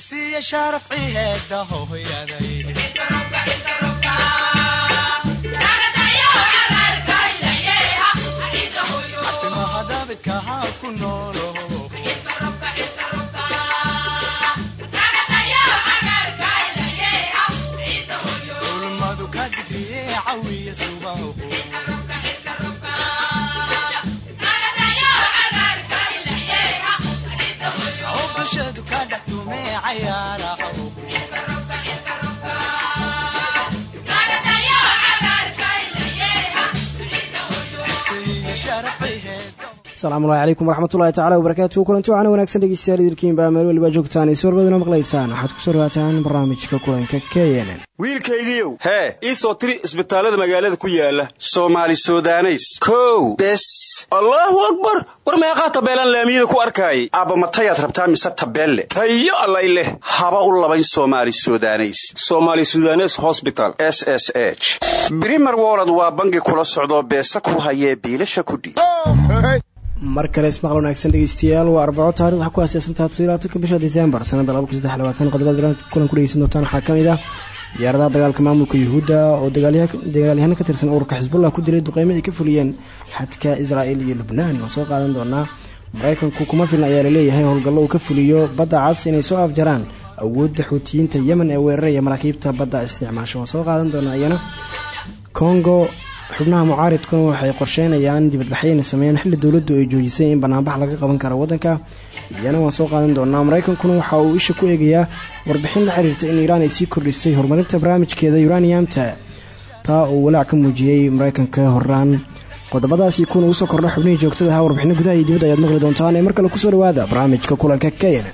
isiya sharafci heeda hooyaday asalaamullahi calaykum waraxmatullahi tacala wabarakaatu kulanti waxaana wanaagsan dhegeystayaal idilkiinbaa meel weliba joogtaan is warbadana maqlaysaan. Waxaad ku soo dhawaataan barnaamijka kulanka k n n. Wiilkaygiiow hee ii soo tiri isbitaallada magaalada ku yaalla soomaali sudaneys. Kow bes. Allaahu akbar! War meeqaa tabeelaan laamiyada ku arkaayay aabba matayaad rabtaa mise tabeelle? Tayo allay leh. Haba u labayn somaali sudaneys. Somaali sudanes hosbital s s h. Brimer wolod waa bangi kula socdoo beesa ku hayee biilasha kudhiib mar kale ismaqal wanaagsan dhegeystayaal waa arbaco taarikh waxaa ku aaseysantaha todobatanka bisha disembar sanadda qodobada barnaamijka kulan ku dhegeysan doontaan. Waxaa ka ah diyaaradaha dagaalka maamulka yuhuudda oo dagaalyahaano ka tirsan ururka xisbullah ku dilay duqeymo ay ka fuliyeen xadka israa'il iyo lubnaan. Waan soo qaadan doonaa maraykanku kuma filna ayaa la leeyahay howlgallo uu ka fuliyo badda cas inay soo afjaraan awoodda xuutiyiinta yemen ee weeraraya maraakiibta badda isticmaasho. Waan soo qaadan doonaa iyana kongo xubnaha mucaaridkuna waxay qorsheynayaan dibadbaxyayna sameeyaan xilli dowladdu ay joojisay in banaanbax laga qaban karo waddanka. Iyana waan soo qaadan doonaa maraykankuna waxa uu isha ku eegayaa warbixin la xiriirta in iiraan ay sii kordhisay horumarinta barnaamijkeeda uraniumta. Taa uu walaac ka muujiyey maraykanka horaan qodobadaasi kuna soo kordha xubnihii joogtada ahaa warbixino gudaha iyo dibadda ayaad maqli doontaan ee mar kale ku soo dhawaada barnaamijka kulanka kn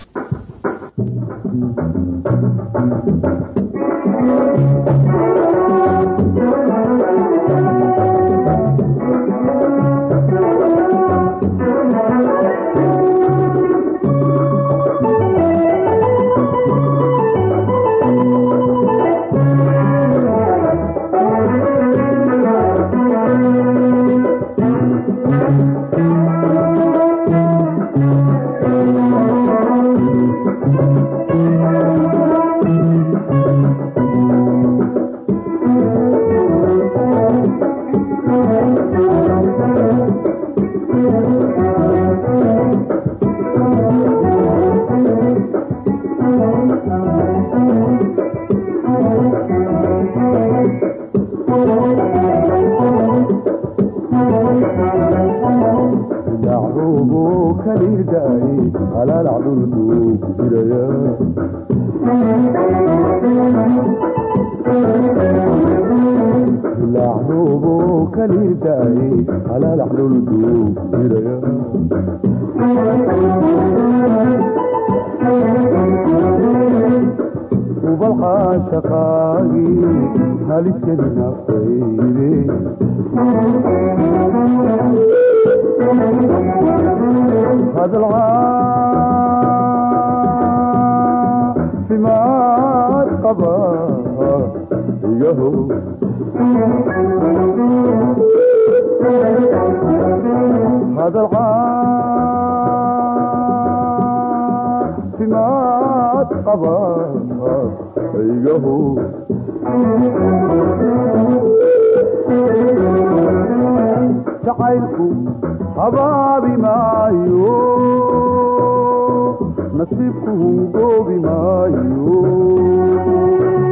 hungoobi maayo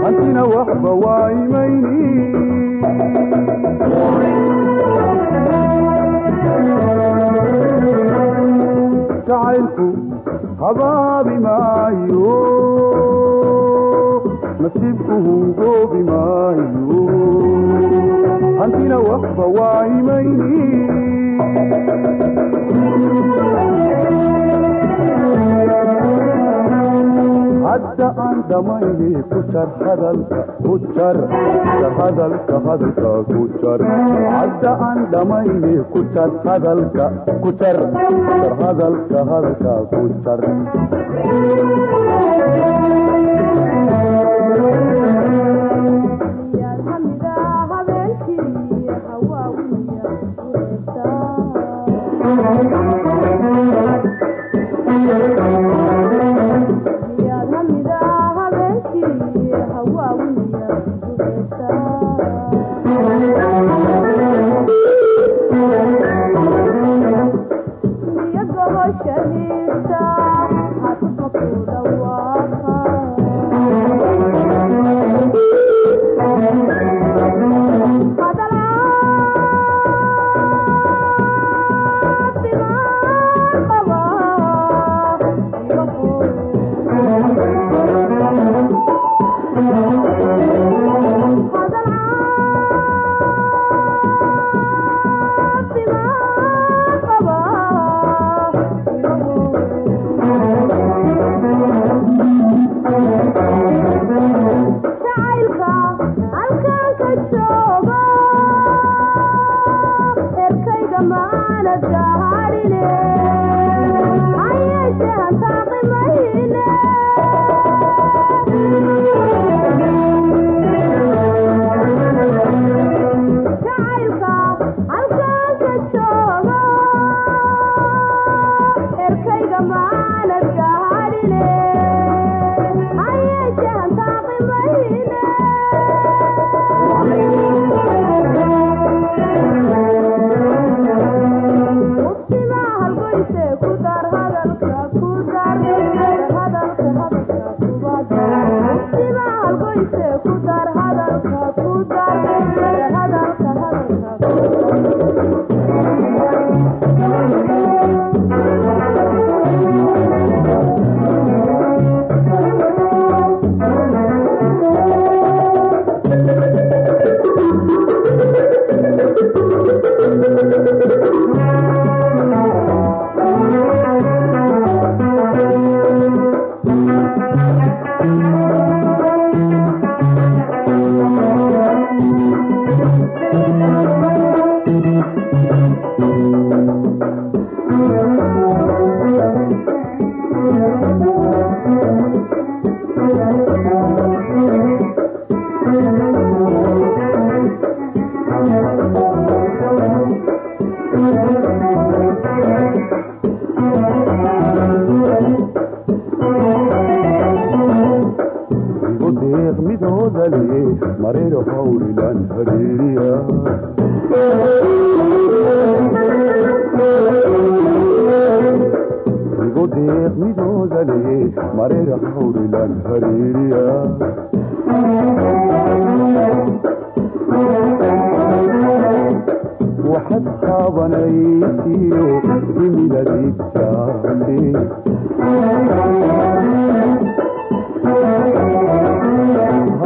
hantina waxba waa imayni jacaylku habaabi maayo nasiibku hungoobi maayo hantina waxba waa imayni hadda aan dhamayne ku jar hadalka ku jar hadalka hadalka ku jar hadda aan dhamayne ku jar hadalka ku jar hadalka hadalka ku jar Yeah.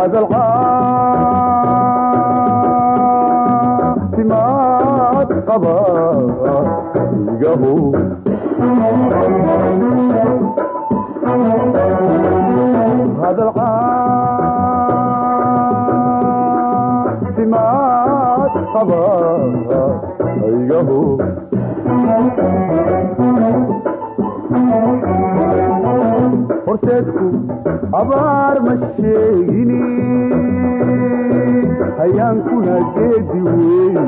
هذا العاصمات قضاء abaar ma sheegini hayaankuna geedi weeye.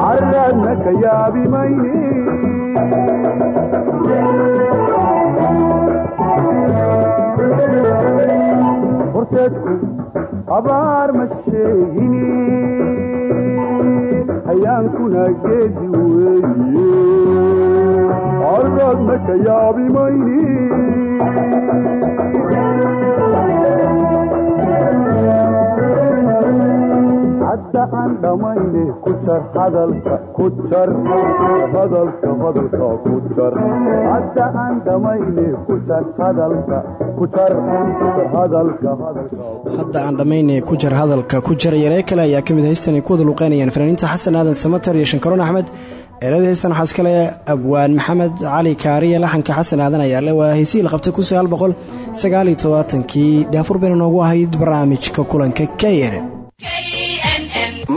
Carraadna ka yaabi mayne horteedku abaar ma sheegini hayaankuna geedi weeye. Carraadna ka yaabi mayne hadda aan dhammayne ku jar hadalka ku jar yaree kale ayaa ka mid haystan ay ku wada luuqeynayaan fanaaniinta xasan aadan samatar iyo shankaroon axmed waxaa iskale abwaan maxamed cali kaariye laxanka xasan aadan ayaa le waa heysihii la qabtay tobaatankii daafur bayna noogu ahayd barnaamijka kulanka k n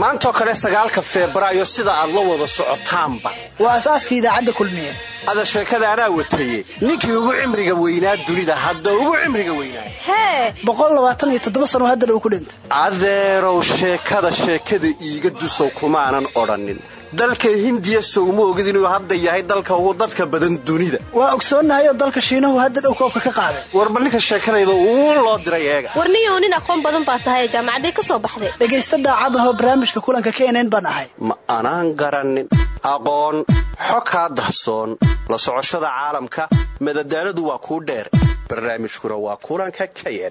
maantoo kale sagaalka febraayo sida aad la wada socotaanba. Waa asaaska idaacadda kulmiye. Ada sheekada anaa wataye ninkii ugu cimriga weynaa dunida hadda ugu cimriga weynaa. Hee! Boqol labaatan iyo toddoba sano hadda dhow ku dhintay. Adeerow sheekada sheekada iiga dusow kumaanan odhannin dalka hindiya sowma ogid inuu hadda yahay dalka ugu dadka badan dunida. Waa ogsoonnahay oo dalka shiinahu hadda dhow koobka ka qaaday. Warba ninka uu loo diray eega. Warniyow nin aqoon badan baa tahay jaamacaday ka soo baxday. Dhegaysta daacad ahoo barnaamijka kulanka knn baan ahay. Ma anaan garannin aqoon xo kaa dahsoon. La socoshada caalamka madadaaladu waa kuu dheer. Barnaamijkuna waa kulanka k isiya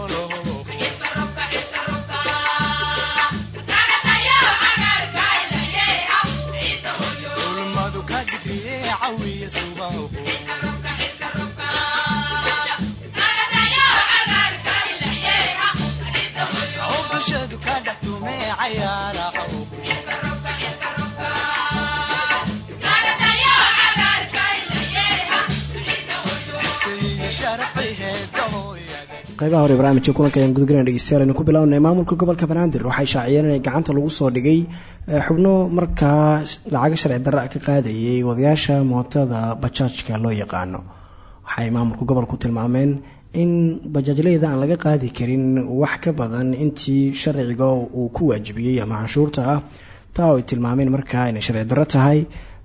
qaybaha hore barnaamijka kulanka ayaan gudagana dhegeystayaal ku bilaabnay maamulka gobolka banaadir waxay shaaciyeen inay gacanta lagu soo dhigay xubno markaa lacaga sharci darra ka qaadayay wadayaasha mootada bajaajka loo yaqaano. Waxay maamulka gobolku tilmaameen in bajaajleyda aan laga qaadi karin wax ka badan intii sharciga uu ku waajibiyey ama canshuurta ah. Taa oo ay tilmaameen markaa inay sharci darro tahay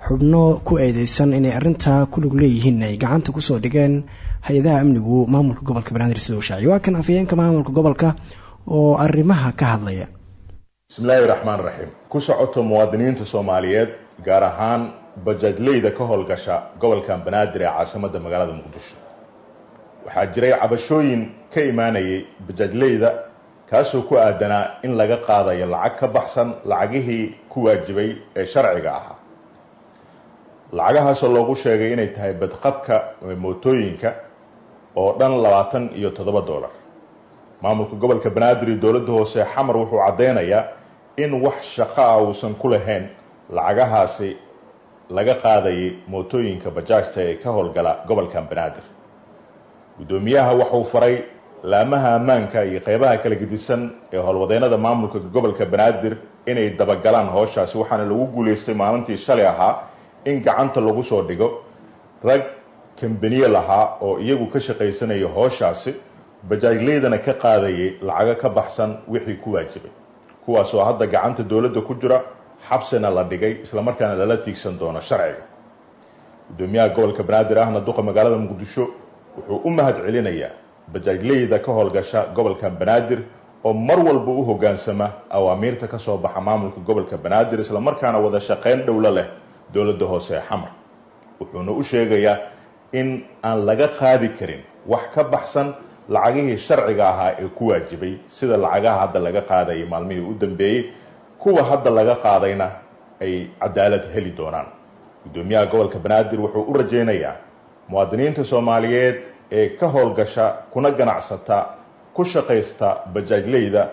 xubno ku eedeysan inay arintaa ku lug leeyihiin ay gacanta ku soo dhigeen hay'adaha amnigu maamulka gobolka banaadir sida uu shaaciy waa kan afayeenka maamulka gobolka oo arrimaha ka hadlaya. Bismillaahi raxmaan raxiim ku socoto muwaadiniinta soomaaliyeed gaar ahaan bajaajleyda ka howlgasha gobolkan banaadir ee caasimadda magaalada muqdisho. Waxaa jiray cabashooyin ka imaanayay bajaajleyda kaasoo ku aadanaa in laga qaadayo lacag ka baxsan lacagihii ku waajibay ee sharciga ahaa. Lacagahaasoo loogu sheegay inay tahay badqabka mootooyinka oo dhan labaatan iyo toddoba dollar. Maamulka gobolka banaadir iyo dowladda hoose xamar wuxuu caddeynayaa in wax shaqo ah uusan ku lahayn lacagahaasi laga qaadayay mootooyinka bajaajta ee ka howlgala gobolkan banaadir. Guddoomiyaha waxuu faray laamaha ammaanka iyo qeybaha kala gedisan ee howlwadeennada maamulka gobolka banaadir inay dabagalaan howshaasi waxaana lagu guuleystay maalintii shalay ahaa in gacanta lagu soo dhigo. Rag kambaniye lahaa oo iyagu ka shaqaysanaya howshaasi bajaajleydana ka qaadayay lacago ka baxsan wixii ku waajibay. Kuwaasoo hadda gacanta dowladda ku jira xabsina la dhigay islamarkaana lala tiigsan doono sharciga. Gudoomiyaha gobolka banaadir ahna duqa magaalada muqdisho wuxuu u mahad celinayaa bajaajleyda ka howlgasha gobolka banaadir oo mar walba u hogaansama awaamiirta ka soo baxa maamulka gobolka banaadir islamarkaana wada shaqayn dhowlo leh dowladda hoose ee xamar. Wuxuuna u sheegayaa in aan laga qaadi karin wax ka baxsan lacagihii sharciga ahaa ee ku waajibay sida lacagaha hadda laga qaadayay maalmihii u dambeeyey kuwa hadda laga qaadayna ay cadaalad heli doonaan. Gudoomiyaha gobolka banaadir wuxuu u rajaynayaa muwaadiniinta soomaaliyeed ee ka howlgasha kuna ganacsata ku shaqaysta bajaajleyda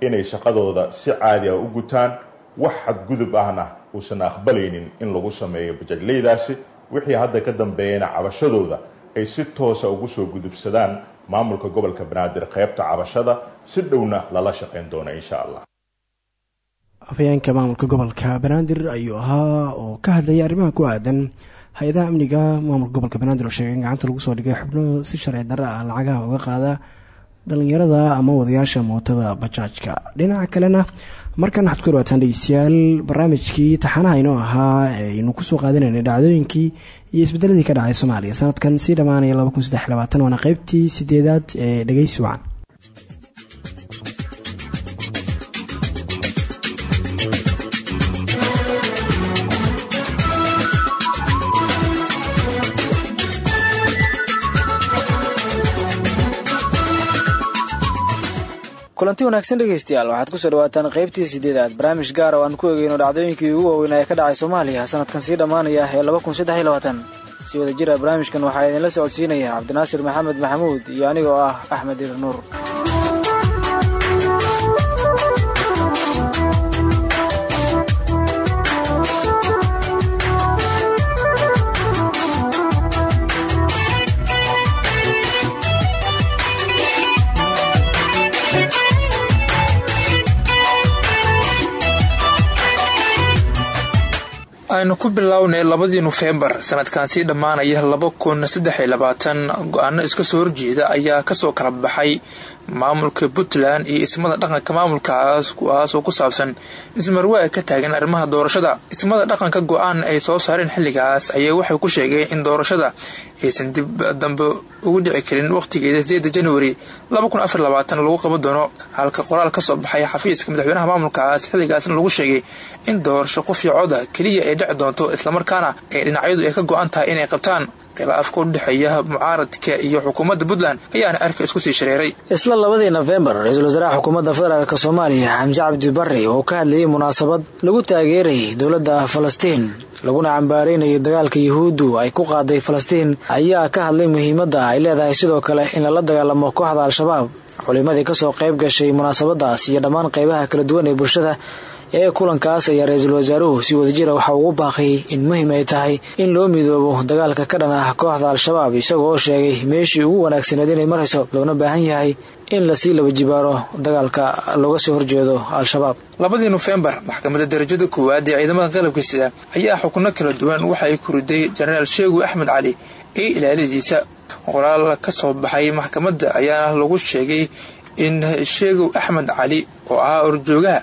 inay shaqadooda si caadi ah u gutaan wax xadgudub ahna uusan aqbalaynin in lagu sameeyo bajaajleydaasi wixii hadda ka dambeeyana cabashadooda ay si toosa ugu soo gudubsadaan maamulka gobolka banaadir qaybta cabashada si dhowna lala shaqayn doono insha allah. Afhayeenka maamulka gobolka banaadir ayuu ahaa oo ka hadlayay arrimaha ku aadan hay'adaha amniga. Maamulka gobolka banaadir oo sheegay in gacanta lagu soo dhigay xubno si sharci darra ah lacagaha uga qaada dhalinyarada ama wadayaasha mootada bajaajka dhinaca kalena markan waxaad ku dhawaataan dhegeystayaal barnaamijkii taxanaha inoo ahaa aynu ku soo qaadanaynay dhacdooyinkii iyo isbedeladii ka dhacay soomaaliya. Sanadkan sii dhammaanaya waana qeybtii sideedaad ee dhegeysi wacan kulanti wanaagsan dhegaystayaal waxaad ku soo dhawaataan qaybtii sideedaad barnaamij gaar oo aan ku egeyno dhacdooyinkii ugu waaweynaa ee ka dhacay soomaaliya sanadkan sii dhammaanaya ee si wada jira barnaamijkan waxaa idinla socodsiinaya cabdinaasir maxamed maxamuud iyo anigoo ah axmed ir nuur aynu ku bilownay labadii nofembar. Sanadkan sii dhammaanaya laba kun saddex go'aano iska soo horjeeda ayaa ka soo kala baxay maamulka puntland iyo ismada dhaqanka maamulkaas kuwaas oo ku saabsan ismarwaa ka taagan arrimaha doorashada. Ismada dhaqanka go'aan ay soo saareen xilligaas ayaa waxay ku sheegeen in doorashada aysan dib dambe ugu dhici karin wakhtigeeda sideeda januari lagu qaban doono. Halka qoraal ka soo baxay xafiiska madaxweynaha maamulkaas xilligaasna lagu sheegay in doorasho qof iyo coda keliya ay dhici doonto islamarkaana ay dhinacyadu ay ka go-an tahay inay qabtaan khilaafka u dhexeeya mucaaradka iyo xukuumadda puntland ayaana arka isku sii shareeray. Isla labadii nofembar ra'iisul wasaaraha xukuumadda federaalk soomaaliya xamse cabdi barre oo ka hadlayay munaasabad lagu taageerayay dowladda falastiin laguna cambaaraynayo dagaalka yuhuuddu ay ku qaaday falastiin ayaa ka hadlay muhiimadda ay leedahay sidoo kale in lala dagaalamo kooxda al-shabaab. Culimadii ka soo qayb gashay munaasabadaas iyo dhammaan qaybaha kala duwan ee bulshada ee kulankaas ayaa ra'iisul wasaaruhu si wadajira waxa ugu baaqiyay in muhiim ay tahay in loo midoobo dagaalka ka dhan ah kooxda al-shabaab isagoo oo sheegay meeshii ugu wanaagsaneed inay marayso loona baahan yahay in la sii laba jibaaro dagaalka looga soo horjeedo al-shabaab. Labadii nofembar maxkamadda darajada koowaad ee ciidamada qalabka sida ayaa xukuno kala duwan waxa ay ku riday jenaraal sheegu axmed cali ee ilaaladiisa. Qoraal ka soo baxay maxkamadda ayaana lagu sheegay in sheegow axmed cali oo ahaa orjoogaha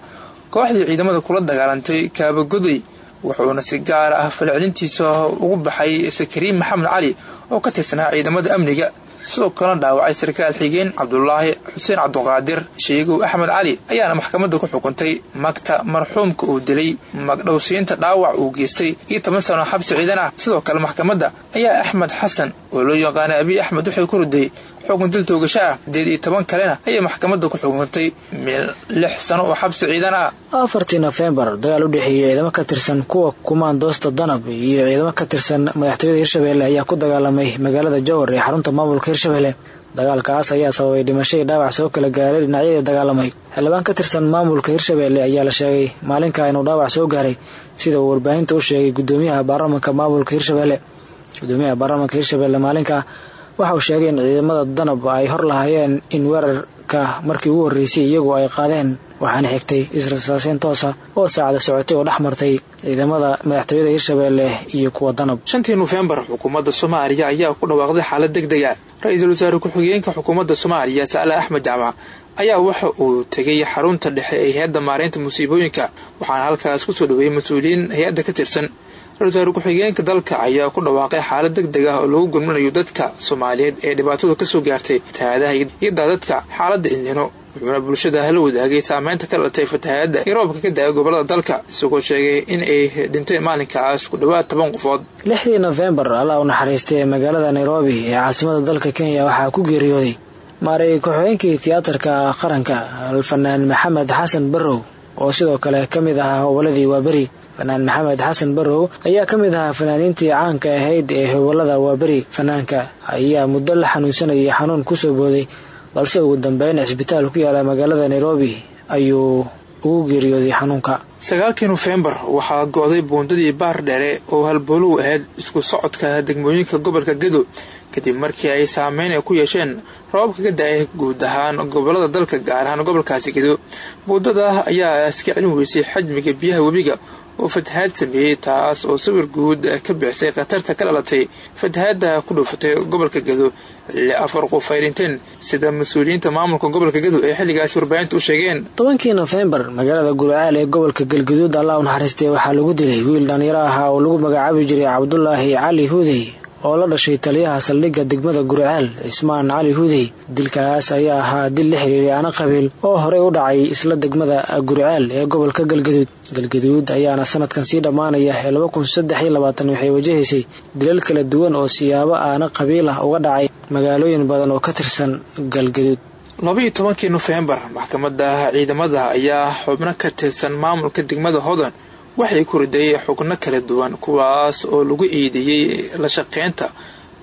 kooxdii ciidamada kula dagaalantay kaabagoday wuxuuna si gaar ah falcelintiisa ugu baxay sakariin maxamed cali oo ka tirsanaa ciidamada amniga. Sidoo kalena dhaawacay sarkaal xigeen cabdulaahi xuseen cabduqaadir sheegow axmed cali ayaana maxkamadda ku xukuntay magta marxuumka uu dilay magdhowsiinta dhaawac uu geystay iyo toban sano xabsi ciidan ah. Sidoo kale maxkamadda ayaa axmed xasan oo loo yaqaana abiy axmed waxay ku riday xukun dil toogasho ah sideed iyo toban kalena ayay maxkamadda ku xukuntay lix sano oo xabsi ciidan ah afartii nofembar dagaal u dhexeeyey ciidamo ka tirsan kuwa kumaandoosta danab iyo ciidamo ka tirsan madaxtooyada hirshabelle ayaa ku dagaalamay magaalada jowhar ee xarunta maamulka hirshabelle. Dagaalkaas ayaa sababay dhimashadii dhaawac soo kala gaaray dhinacyadii dagaalamay. Xildhibaan ka tirsan maamulka hirshabelle ayaa la sheegay maalinka inuu dhaawac soo gaaray sida uu warbaahinta u sheegay gudoomiyaha baarlamanka maamulka hirshabelle. Gudoomiyaha baarlamanka hirshabelle maalinka waxa uu sheegay in ciidamada danab ay hor lahaayeen in weerarka markii ugu horreysay iyagu ay qaadeen. Waxaana xigtay israsaaseyn toosa oo saacada socotay oo dhex martay ciidamada madaxtooyada hirshabelle iyo kuwa danab. Shantii nofembar xukuumadda soomaaliya ayaa ku dhawaaqday xaalad deg dega ra'iisul wasaare ku-xigeenka xukuumadda soomaaliya saale axmed jaamac ayaa waxa uu tegay xarunta dhexe ee hay'adda maareynta musiibooyinka waxaana halkaas ku soo dhaweeyey mas'uuliyiin hay'adda ka tirsan wasaare ku-xigeenka dalka ayaa ku dhawaaqay xaalad deg deg ah oo lagu gurmanayo dadka soomaaliyeed ee dhibaatadu ka soo gaartay fatahaadaha iyo daadadka xaaladda ilnino wuxuuna bulshada hala wadaagay saameynta ka dhalatay fatahaadda roobka ka da'ay gobollada dalka isagoo sheegay in ay dhinteen maalinkaas ku dhowaad toban qofood. Lixdii nofembar allah u naxariistay magaalada nairobi ee caasimada dalka kenya waxaa ku geeriyooday maaray ku-xigeenkii tiyaatarka qaranka alfanaan maxamed xasan barrow oo sidoo kale ka mid ahaa hoboladii waaberi fanaan maxamed xasan barrow ayaa ka mid ahaa fanaaniintii caanka ahayd ee hobolada waaberi. Fanaanka ayaa muddo la xanuunsanayay xanuun ku soo booday balse ugu dambeyn cisbitaal ku yaalla magaalada nairobi ayuu ugu geeriyooday xanuunka. Sagaalkii nofembar waxaa go-day buundadii baar dheere oo halbooluhu ahayd isku socodka degmooyinka gobolka gedo. Kadib markii ay saameyn ku yeesheen roobabka ka da'ay guud ahaan gobollada dalka gaar ahaan gobolkaasi gedo buundada ayaa iska celin weysay xajmiga biyaha webiga oo fatahaad sameeyey taas oo sawir guud ka bixisay khatarta ka dhalatay fatahaadda ku dhuufatay gobolka gedo xilli afar qof ay dhinteen sida mas'uuliyiinta maamulka gobolka gedo ee xilligaasi warbaahinta u sheegeen. Tobankii nofembar magaalada gurcaal ee gobolka galgaduud allah u waxaa lagu dilay wiil dhallinyaro ahaa oo lagu magacaabi jiray cabdulaahi cali huudey oo la dhashay taliyaha saldhigga degmada gurcaal cismaan cali hudey dilkaas ayaa ahaa dil la xiriiray ana qabiil oo horey u dhacay isla degmada gurcaal ee gobolka galgaduud. Galgaduud ayaana sanadkan sii dhammaanaya ee waxay wajahaysay dilal kala duwan oo siyaabo aana qabiil ah uga dhacay magaalooyin badan oo ka tirsan galgaduud. Labaiyo tobankii nofembar maxkamadda ciidamada ayaa xubno ka tirsan maamulka degmada hodan waxay ku riday xubno kala duwan kuwaas oo lagu eedeeyey la shaqeynta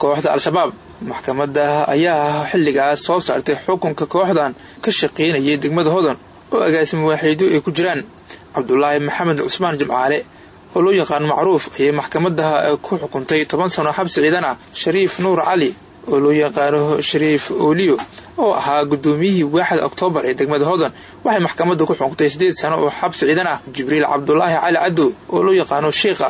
kooxda al-shabaab. Maxkamadda ayaa xilligaas soo saartay xukunka kooxdan ka shaqeynayay degmada hodan oo agaasimo waaxiidyo ay ku jiraan. Cabdulaahi maxamed cusmaan jimcaale oo loo yaqaan macruuf ayay maxkamadda ku xukuntay toban sano xabsi ciidan ah shariif nuur cali oo loo yaqaano shariif ooliyo oo ahaa gudoomiyihii waaxda oktoobar ee degmada hodan waxay maxkamadda ku xukuntay sideed sano oo xabsi ciidan ah. Jibriil cabdulaahi cali cadow oo loo yaqaano shiikha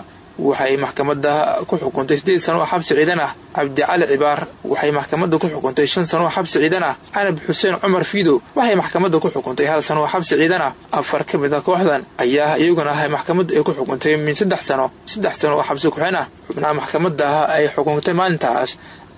waxay maxkamadda ku xukuntay sideed sano oo xabsi ciidan ah. Cabdi cali cibaar waxay maxkamadda ku xukuntay shan sano oo xabsi ciidan ah. Canab xuseen cumar fiidow waxay maxkamadda ku xukuntay hal sano oo xabsi ciidan ah. Afar ka mid a kooxdan ayaa iyaguna ahay maxkamadda ay ku xukuntay min saddex sano saddex sano oo xabsi ku-xeen ah. Xubnaha maxkamadda ay xukuntay maalintaas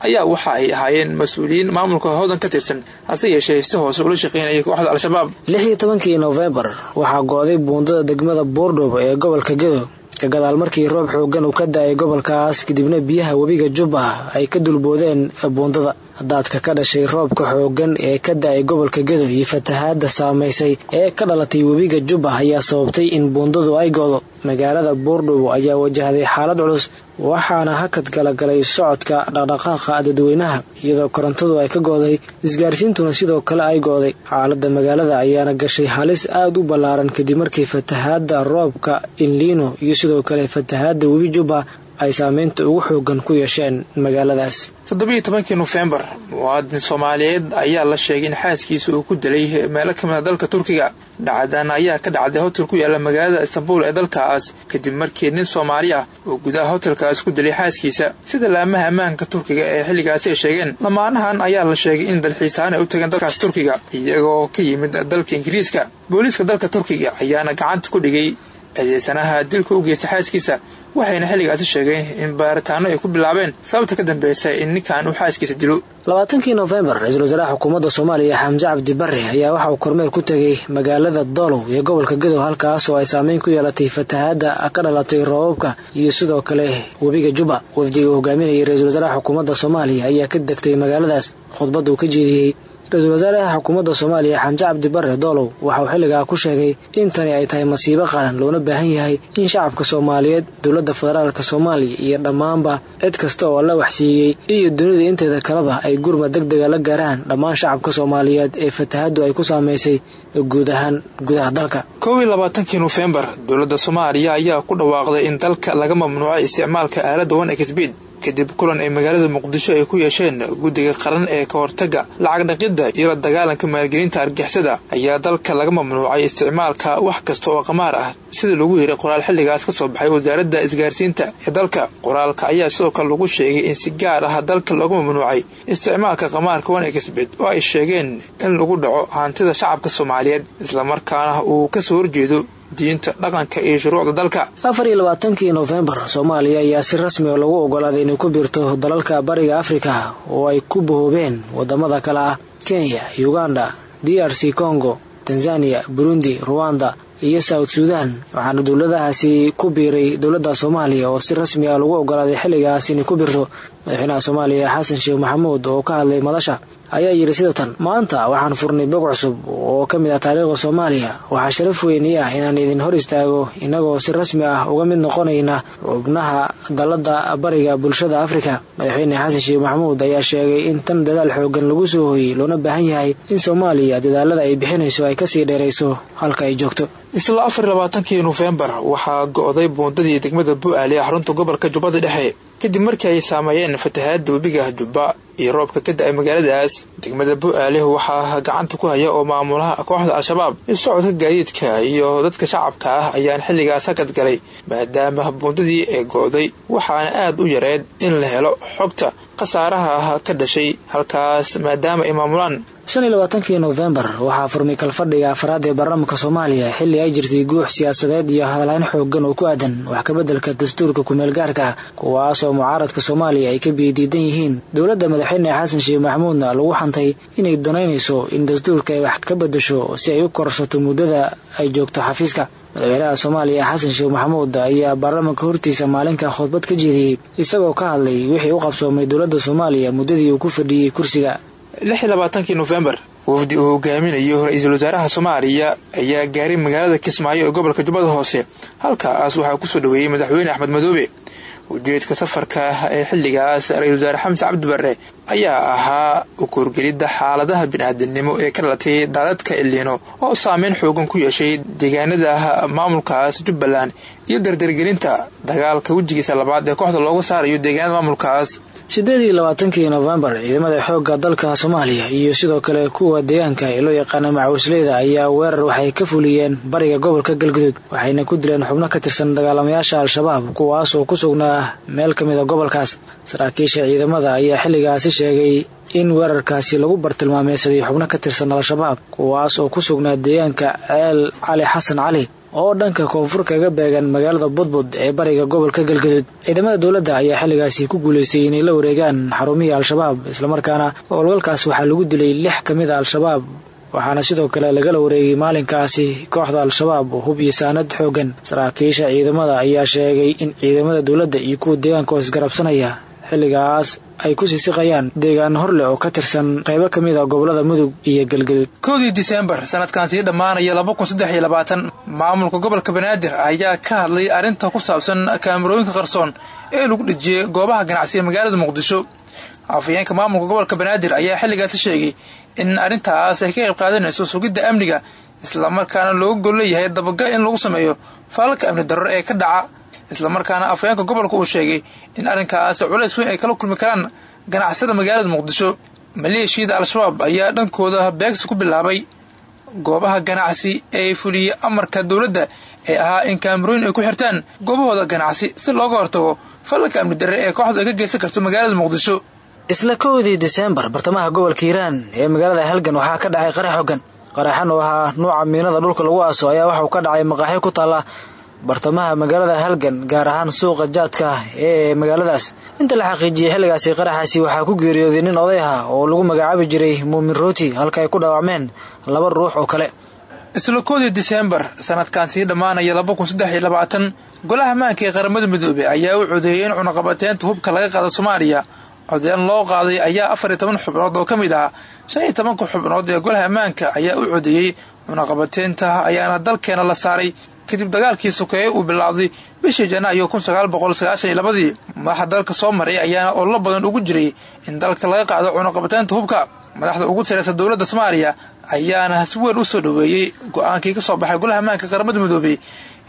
ayaa waxa ay ahaayeen mas'uuliyiin maamulka hodan ka tirsan hase yeeshee si hoose ula shaqeynayay kooxda al-shabaab. Lix iyo tobankii nofembar waxaa go-day buundada degmada boordhow ee gobolka gedo. Ka gadaal markii roob xoogan uu ka da'ay gobolkaas kadibna biyaha webiga jubba ay ka dulboodeen buundada. Daadka ka dhashay roobka xoogan ee ka da'ay gobolka gedo iyo fatahaadda saamaysay ee ka dhalatay webiga jubba ayaa sababtay in buundadu ay goodo magaalada boordhow ayaa wajahday xaalad culus waxaana hakad galagalay socodka dhaqdhaqaaqa dadweynaha iyadoo korontadu ay ka gooday isgaarsiintuna sidoo kale ay gooday xaalada magaalada ayaana gashay halis aada u ballaaran kadib markii fatahaadda roobka inliino iyo sidoo kale fatahaadda webi jubba ay saameynta ugu xoogan ku yeesheen magaaladaas. Toddobiiyo tobankii nofembar muwaadin soomaaliyeed ayaa la sheegay in xaaskiisa uu ku dilay meelo ka mid a dalka turkiga. Dhacdan ayaa ka dhacday hotel ku yaalla magaalada istanbul ee dalkaas. Kadib markii nin soomaali ah oo gudaha hotelkaas ku dilay xaaskiisa. Sida laamaha ammaanka turkiga ee xilligaasi ay sheegeen lamaanahan ayaa la sheegay in dalxiisaan ay u tageen dalkaas turkiga iyagoo ka yimid dalka ingiriiska. Booliiska dalka turkiga ayaana gacanta ku dhigay eedeysanaha dilka u geysta xaaskiisa waxayna xilligaasi sheegeen in baaritaano ay ku bilaabeen. Sababta ka dambeysa in ninkan uu xaaskiisa dilo. Labaatankii nofembar ra'iisul wasaaraha xukuumadda soomaaliya xamse cabdi barre ayaa waxa uu kormeer ku tegay magaalada doolow ee gobolka gadow halkaas oo ay saameyn ku yeelatay fatahaadda ka dhalatay roobabka iyo sidoo kale webiga jubba wafdiga uu hogaaminayay ra'iisul wasaaraha xukuumadda soomaaliya ayaa ka degtay magaaladaas. Khudbadda uu ka jeediyey ra'iisul wasaaraha xukuumadda soomaaliya xamse cabdi barre doolow waxa uu xilligaa ku sheegay in tani ay tahay masiibo qaran loona baahan yahay in shacabka soomaaliyeed dowladda federaalka soomaaliya iyo dhammaanba cid kasta oo la waxsiiyey iyo dunida inteeda kaleba ay gurma deg dega la gaaraan dhammaan shacabka soomaaliyeed ee fatahaddu ay ku saamaysay guud ahaan gudaha dalka. Kow iyo labaatankii nofembar dowladda soomaaliya ayaa ku dhawaaqday in dalka laga mamnuucay isticmaalka aaladda one exbid kadib kulan ay magaalada muqdisho ay ku yeesheen guddiga qaran ee ka hortaga lacag dhaqidda iyo la dagaalanka maalgelinta argixisada ayaa dalka laga mamnuucay isticmaalka wax kasta oo qamaar ah. Sida lagu yiri qoraal xilligaas ka soo baxay wasaaradda isgaarsiinta ee dalka. Qoraalka ayaa sidoo kale lagu sheegay in si gaar ah dalka looga mamnuucay isticmaalka qamaarka wanexbet oo ay sheegeen in lagu dhaco hantida shacabka soomaaliyeed islamarkaana uu ka soo horjeedo diinta dhaqanka iyo shuruucda dalka. Afar iyo labaatankii nofembar soomaaliya ayaa si rasmi oo lagu ogolaaday inay ku biirto dalalka bariga afrika oo ay ku bahoobeen waddamada kale ah kenya uganda d r c congo tanzania burundi ruwanda iyo south suudan waxaana dowladahaasi ku biiray dowladda soomaaliya oo si rasmi ah lagu ogolaaday xilligaas inay ku biirto. Madaxweynaha soomaaliya xasan sheekh maxamuud oo ka hadlay madasha ayaa yidhi sida tan maanta waxaan furnay bog cusub oo ka mid ah taariikhda soomaaliya. Waxaa sharaf weyn ii ah inaan idin hor istaago innagoo si rasmi ah uga mid noqonayna xubnaha dalladda bariga bulshada afrika. Madaxweyne xasan sheekh maxamuud ayaa sheegay in tan dadaal xoogan lagu soo hooyey loona baahan yahay in soomaaliya dadaalada ay bixinayso ay ka sii dheerayso halka ay joogto. Isla afar iyo labaatankii nofembar waxaa go'day buundadii degmada bu'aale ee xarunta gobolka jubbada dhexe. Kadib markii ay saameeyeen fatahaadda webiga jubba iyo roobka ka da'ay magaaladaas degmada bu'aale waxaa gacanta ku haya oo maamulaha kooxda al-shabaab socodka gaadiidka iyo dadka shacabka ah ayaan xilligaas hakad galay maadaama buundadii ee go'day waxaana aad u yareed in la helo xogta khasaaraha ka dhashay halkaas maadaama ay maamulaan shan iyo labaatankii nofembar waxaa furmay kalfadhiga afraad ee baarlamaanka soomaaliya xilli ay jirtay guux siyaasadeed iyo hadalhayn xoogan oo ku aadan wax kabeddelka dastuurka kumeelgaarka kuwaas oo mucaaradka soomaaliya ay ka biidiidan yihiin. Dowladda madaxweyne xasan sheekh maxamuudna lagu xantay inay donaynayso in dastuurka ay wax ka beddesho si ay u korsato muddada ay joogto xafiiska. Madaxweynaha soomaaliya xasan sheekh maxamuud ayaa baarlamaanka hortiisa maalinka khudbad ka jeediyey isagoo ka hadlay wixii u qabsoomay dowladda soomaaliya muddadii uu ku fadhiyey kursiga lix iyo labaatankii nofembar wafdi uu hogaaminayo ra'iisul wasaaraha soomaaliya ayaa gaaray magaalada kismaayo ee gobolka jubbada hoose. Halkaas waxaa ku soo dhaweeyey madaxweyne axmed madoobe. Ujeedka safarka ee xilligaas ra'isul wasaare xamse cabdi barre ayaa ahaa ukoorgelidda xaaladaha bini-aadamnimo ee ka dhalatay daadadka eliino oo saameyn xoogan ku yeeshay deegaanada maamulkaas jubbaland iyo dardargelinta dagaalka wejigiisa labaad ee kooxda looga saarayo deegaanada maamulkaas sideed iyo labaatankii nofembar ciidamada xoogga dalka soomaaliya iyo sidoo kale kuwa deegaanka ee loo yaqaana macawisleyda ayaa weerar waxay ka fuliyeen bariga gobolka galguduud waxayna ku dileen xubno ka tirsan dagaalamayaasha al-shabaab kuwaas oo ku sugnaa meel ka mida gobolkaas. Saraakiisha ciidamada ayaa xilligaasi sheegay in weerarkaasi lagu bartilmaameysaday xubno ka tirsan al-shabaab kuwaas oo ku sugnaa deegaanka ceel cali xasan cali oo dhanka koonfur kaga beegan magaalada budbud ee bariga gobolka galgaduud. Ciidamada dowladda ayaa xilligaasi ku guulaystay inay la wareegaan xarumihii al-shabaab islamarkaana howlgalkaas waxaa lagu dilay lix ka mid a al-shabaab waxaana sidoo kale lagala wareegay maalinkaasi kooxda al-shabaab hub iyo saanad xoogan saraakiisha ciidamada ayaa sheegay in ciidamada dowladda iyo kuwa deegaanka oo isgarabsanaya xilligaas ay ku siisiqayaan deegaan horleh oo ka tirsan qaybo ka mid a gobollada mudug iyo galgaduud kowdii disembar sanadkan sii dhammaanaya maamulka gobolka banaadir ayaa ka hadlay arrinta ku saabsan kaamarooyinka qarsoon ee lagu dhejiyey goobaha ganacsiga magaalada muqdisho. Afhayeenka maamulka gobolka banaadir ayaa xilligaasi sheegay in arrintaas ay ka qayb qaadanayso sugidda amniga islamarkaana looga gol leeyahay dabagal in lagu sameeyo faalalka amni darro ee ka dhaca islamarkaana afhayeenka gobolka uu sheegay in arrinkaas culays weyn ay kala kulmi karaan ganacsada magaalada muqdisho. Maleeshiyada al-shabaab ayaa dhankooda beegsi ku bilaabay goobaha ganacsi ee fuliyey amarka dowladda ee ahaa in kaamarooyin ay ku xirtaan goobahooda ganacsi si looga hortago falalka amni darre ee kooxdu ay ka geysan karto magaalada muqdisho. Isla kowdii disembar bartamaha gobolka hiiraan ee magaalada halgan waxaa ka dhacay qarax xogan qaraxan oo ahaa nuuca miinada dhulka lagu aaso ayaa waxauu ka dhacay maqaaxyo ku taalla bartamaha magaalada halgan gaar ahaan suuqa jaadka ee magaaladaas. Inta la xaqiijiyey xilligaasi qaraxaasi waxaa ku geeriyooday nin oday ah oo lagu magacaabi jiray muumin rooti halka ay ku dhaawacmeen laba ruux oo kale. Isla koodii disembar sanadkan sii dhammaanaya laba kun saddex iyo labaatan golaha ammaanka ee qaramada midoobey ayaa u codeeyey in cunaqabateynta hubka laga qaado soomaaliya. Codeen loo qaaday ayaa afar iyo toban xubnood oo ka mid ah shan iyo tobanka xubnood ee golaha ammaanka ayaa u codeeyey cunaqabateynta ayaana dalkeena la saaray kadib dagaalkii sokeeye uu bilaabday bishii janaayo kun sagaal boqol sagaashan iyo labadii. Madaxa dalka soo maray ayaana ollo badan ugu jiray in dalka laga qaado cunaqabateynta hubka. Madaxda ugu sareysa dowladda soomaaliya ayaana si weyn u soo dhoweeyey go'aankii ka soo baxay golaha ammaanka qaramada midoobey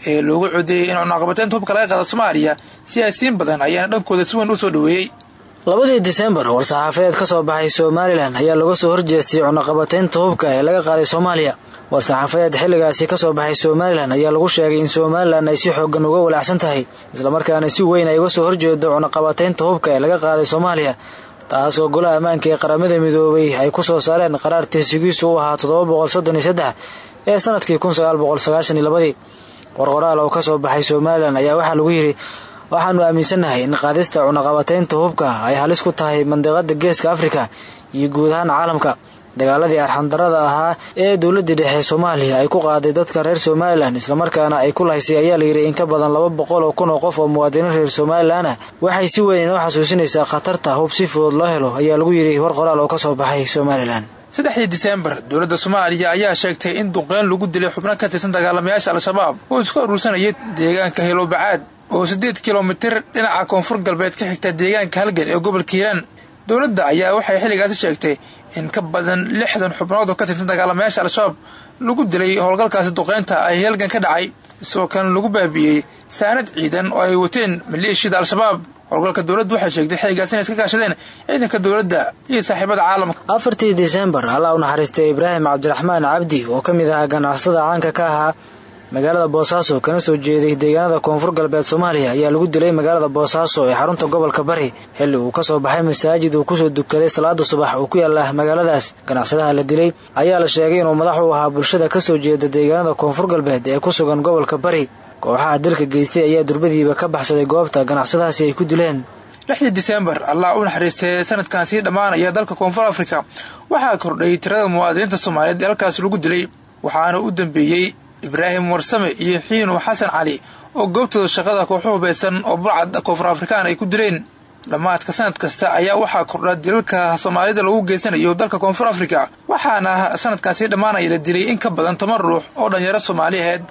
ee loogu codeeyey in cunaqabateynta hubka laga qaado soomaaliya siyaasiyiin badan ayaana dhankooda si weyn u soo dhoweeyey labadii disembar war-saxaafadeed ka soo baxay somalilan ayaa laga soo horjeestay cunaqabateynta hubka ee laga qaaday soomaaliya war-saxaafadeed xilligaasi ka soo baxay somalilan ayaa lagu sheegay in somalilan ay si xoogan uga walaacsan tahay islamarkaana si weyn ay uga soo horjeedo cunaqabateynta hubka ee laga qaaday soomaaliya taasoo golaha ammaanka ee qaramada midoobay ay ku soo saareen qaraar tirsigiisu u ahaa toddoba ee sannadkii kun sagaal qorqoraal oo ka soo baxay somalilan ayaa waxaa lagu yidhi waxaanu aaminsannahay in qaadista cunaqabateynta hubka ay halis ku tahay mandiqada geeska afrika iyo guud ahaan caalamka dagaaladii arxandarada ahaa ee dowladii dhexe soomaaliya ay ku qaaday dadka reer somalilan islamarkaana ay ku lahaysay ayaa layidhi in ka badan laba boqol oo kun oo qof oo muwaadiniin reer somalilan ah waxay si weyn inoo xasuusinaysaa khatarta hub si fudud loo helo ayaa lagu yidhi war qoraal oo ka soo baxay somalilan saddexdii disembar dowladda soomaaliya ayaa sheegtay in duqeyn lagu dilay xubno ka tirsan dagaalamayaasha al-shabaab oo isku aruursanayay deegaanka helowbacaad oo siddeed kilomitir dhinaca koonfur galbeed ka xigta deegaanka halgan ee gobolka hiiraan dowladda ayaa waxay xilligaasi sheegtay in ka badan lixdan xubnood oo ka tirsan dagaalamayaasha al-shabaab lagu dilay howlgalkaasi duqeynta ay halgan ka dhacay isagoo kan lagu baabi'iyey saanad ciidan oo ay wateen maleeshiyada al-shabaab. Howlgalka dowladdu waxay sheegtay xilligaas inay iska kaashadeen ciidanka dowladda iyo saaxiibada caalamka. Afartii disembar allah u naxariistay ibraahim cabdiraxmaan cabdi oo ka mid ahaa ganacsada caanka ka ahaa magaalada boosaaso kana soo jeeday deegaanada koonfur galbeed soomaaliya ayaa lagu dilay magaalada boosaaso ee xarunta gobolka bari. Xilli uu ka soo baxay masaajid uu ku soo dukaday salaada subax oo ku yaalla magaaladaas. Ganacsadaha la dilay ayaa la sheegay inuu madax u ahaa bulshada ka soo jeeda deegaanada koonfur galbeed ee ku sugan gobolka bari. Kooxaha dilka geystay ayaa durbadiiba ka baxsaday goobta ganacsadahaasi ay ku dileen. Lixdii disembar allah u naxariistay sanadkan sii dhammaanaya dalka koonfur afrika. Waxaa kordhay tirada muwaadiniinta soomaaliyeed ee halkaas lagu dilay waxaana u dambeeyey ibraahim warsame iyo xiino xasan cali oo goobtooda shaqada kooxu hubaysan oo burcad koonfur afrikaan ay ku dileen dhammaadka sanad kasta ayaa waxaa kordha dilalka soomaalida lagu geysanayo dalka koonfur afrika waxaana sanadkan sii dhammaanaya la dilay in ka badan toban ruux oo dhalinyaro soomaaliyeed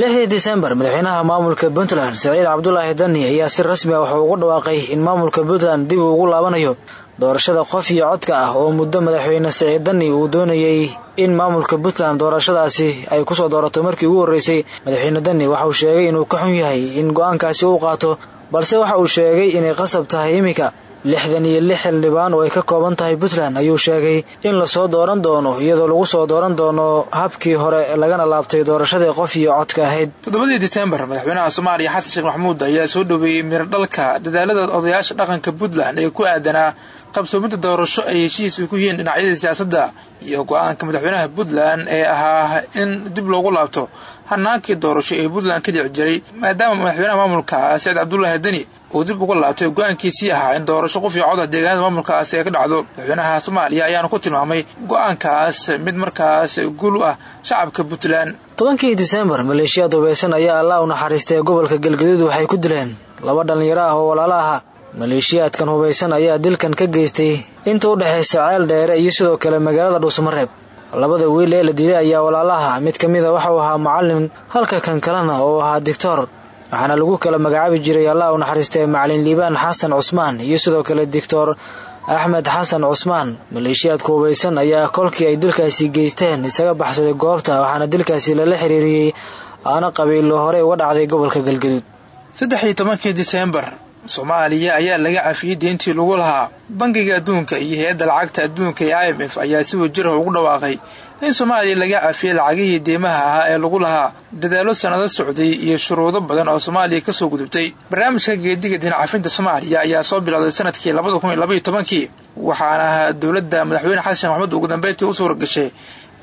lixdii disembar madaxweynaha maamulka puntland saciid cabdulaahi dani ayaa si rasmi ah wuxuu ugu dhawaaqay in maamulka puntland dib uu ugu laabanayo doorashada qof iyo codka ah oo muddo madaxweyne saciid dani uu doonayey in maamulka puntland doorashadaasi ay ku soo doorato markii ugu horreysay. Madaxweyne dani waxa uu sheegay inuu ka xun yahay in go'aankaasi uu qaato balse waxa uu sheegay inay qasab tahay iminka lixdan iyo lix xildhibaan oo ay ka kooban tahay puntland ayuu sheegay in la soo dooran doono iyadoo lagu soo dooran doono habkii hore lagana laabtay doorashadii qof iyo codka ahayd. Toddobadii disembar madaxweynaha soomaaliya xasan sheekh maxamuud ayaa soo dhoweeyey miradhalka dadaalada odayaasha dhaqanka puntland ee ku aadanaa qabsoomidda doorasho ay heshiis ku yihiin dhinacyada siyaasadda iyo go'aanka madaxweynaha puntland ee ahaa in dib loogu laabto hanaankii doorasho ee puntland ka dhici jiray maadaama madaxweynaha maamulka saciid cabdulaahi deni uu dib uga laabtay go'aankiisii ahaa in doorasho qof iyo cod ah deegaanada maamulkaasi ay ka dhacdo. Madaxweynaha soomaaliya ayaana ku tilmaamay go'aankaas mid markaas guul u ah shacabka puntland. Tobankii disembar maleeshiyaad hubaysan ayaa allah u naxariistay gobolka galgaduud waxay ku dileen laba dhallinyaro ah oo walaalo ahaa maleeshiyaadkan hubaysan ayaa dilkan ka geystay inta u dhexaysa ceel dheere iyo sidoo kale magaalada dhuusamareeb labada wiil ee la dilay ayaa walaalaha. Mid ka mida waxa uu ahaa macallin halka kan kalena oo ahaa dictor waxaana lagu kala magacaabi jiray allah u naxariistay macalin liibaan xasan cusmaan iyo sidoo kale dictor axmed xasan cusmaan. Maleeshiyaadka hubaysan ayaa kolkii ay dilkaasi geysteen isaga baxsaday goobta waxaana dilkaasi lala xiriiriyey. Aana qabiilo horey uga dhacday gobolka galgaduud soomaaliya ayaa laga cafiyey deentii lagu lahaa. Bangiga adduunka iyo hay'adda lacagta adduunka ee i m f ayaa si wajirah ugu dhawaaqay in soomaaliya laga cafiyey lacagihii deymaha ahaa ee lagu lahaa. Dadaalo sannado socday iyo shuruudo badan oo soomaaliya ka soo gudubtay. Barnaamijka geediga diin cafinta soomaaliya ayaa soo bilowday sannadkii labada kun iyo labaiyo tobankii waxaana dowladda madaxweyne xasan maxamuud ugu dambeyntii u suura gashay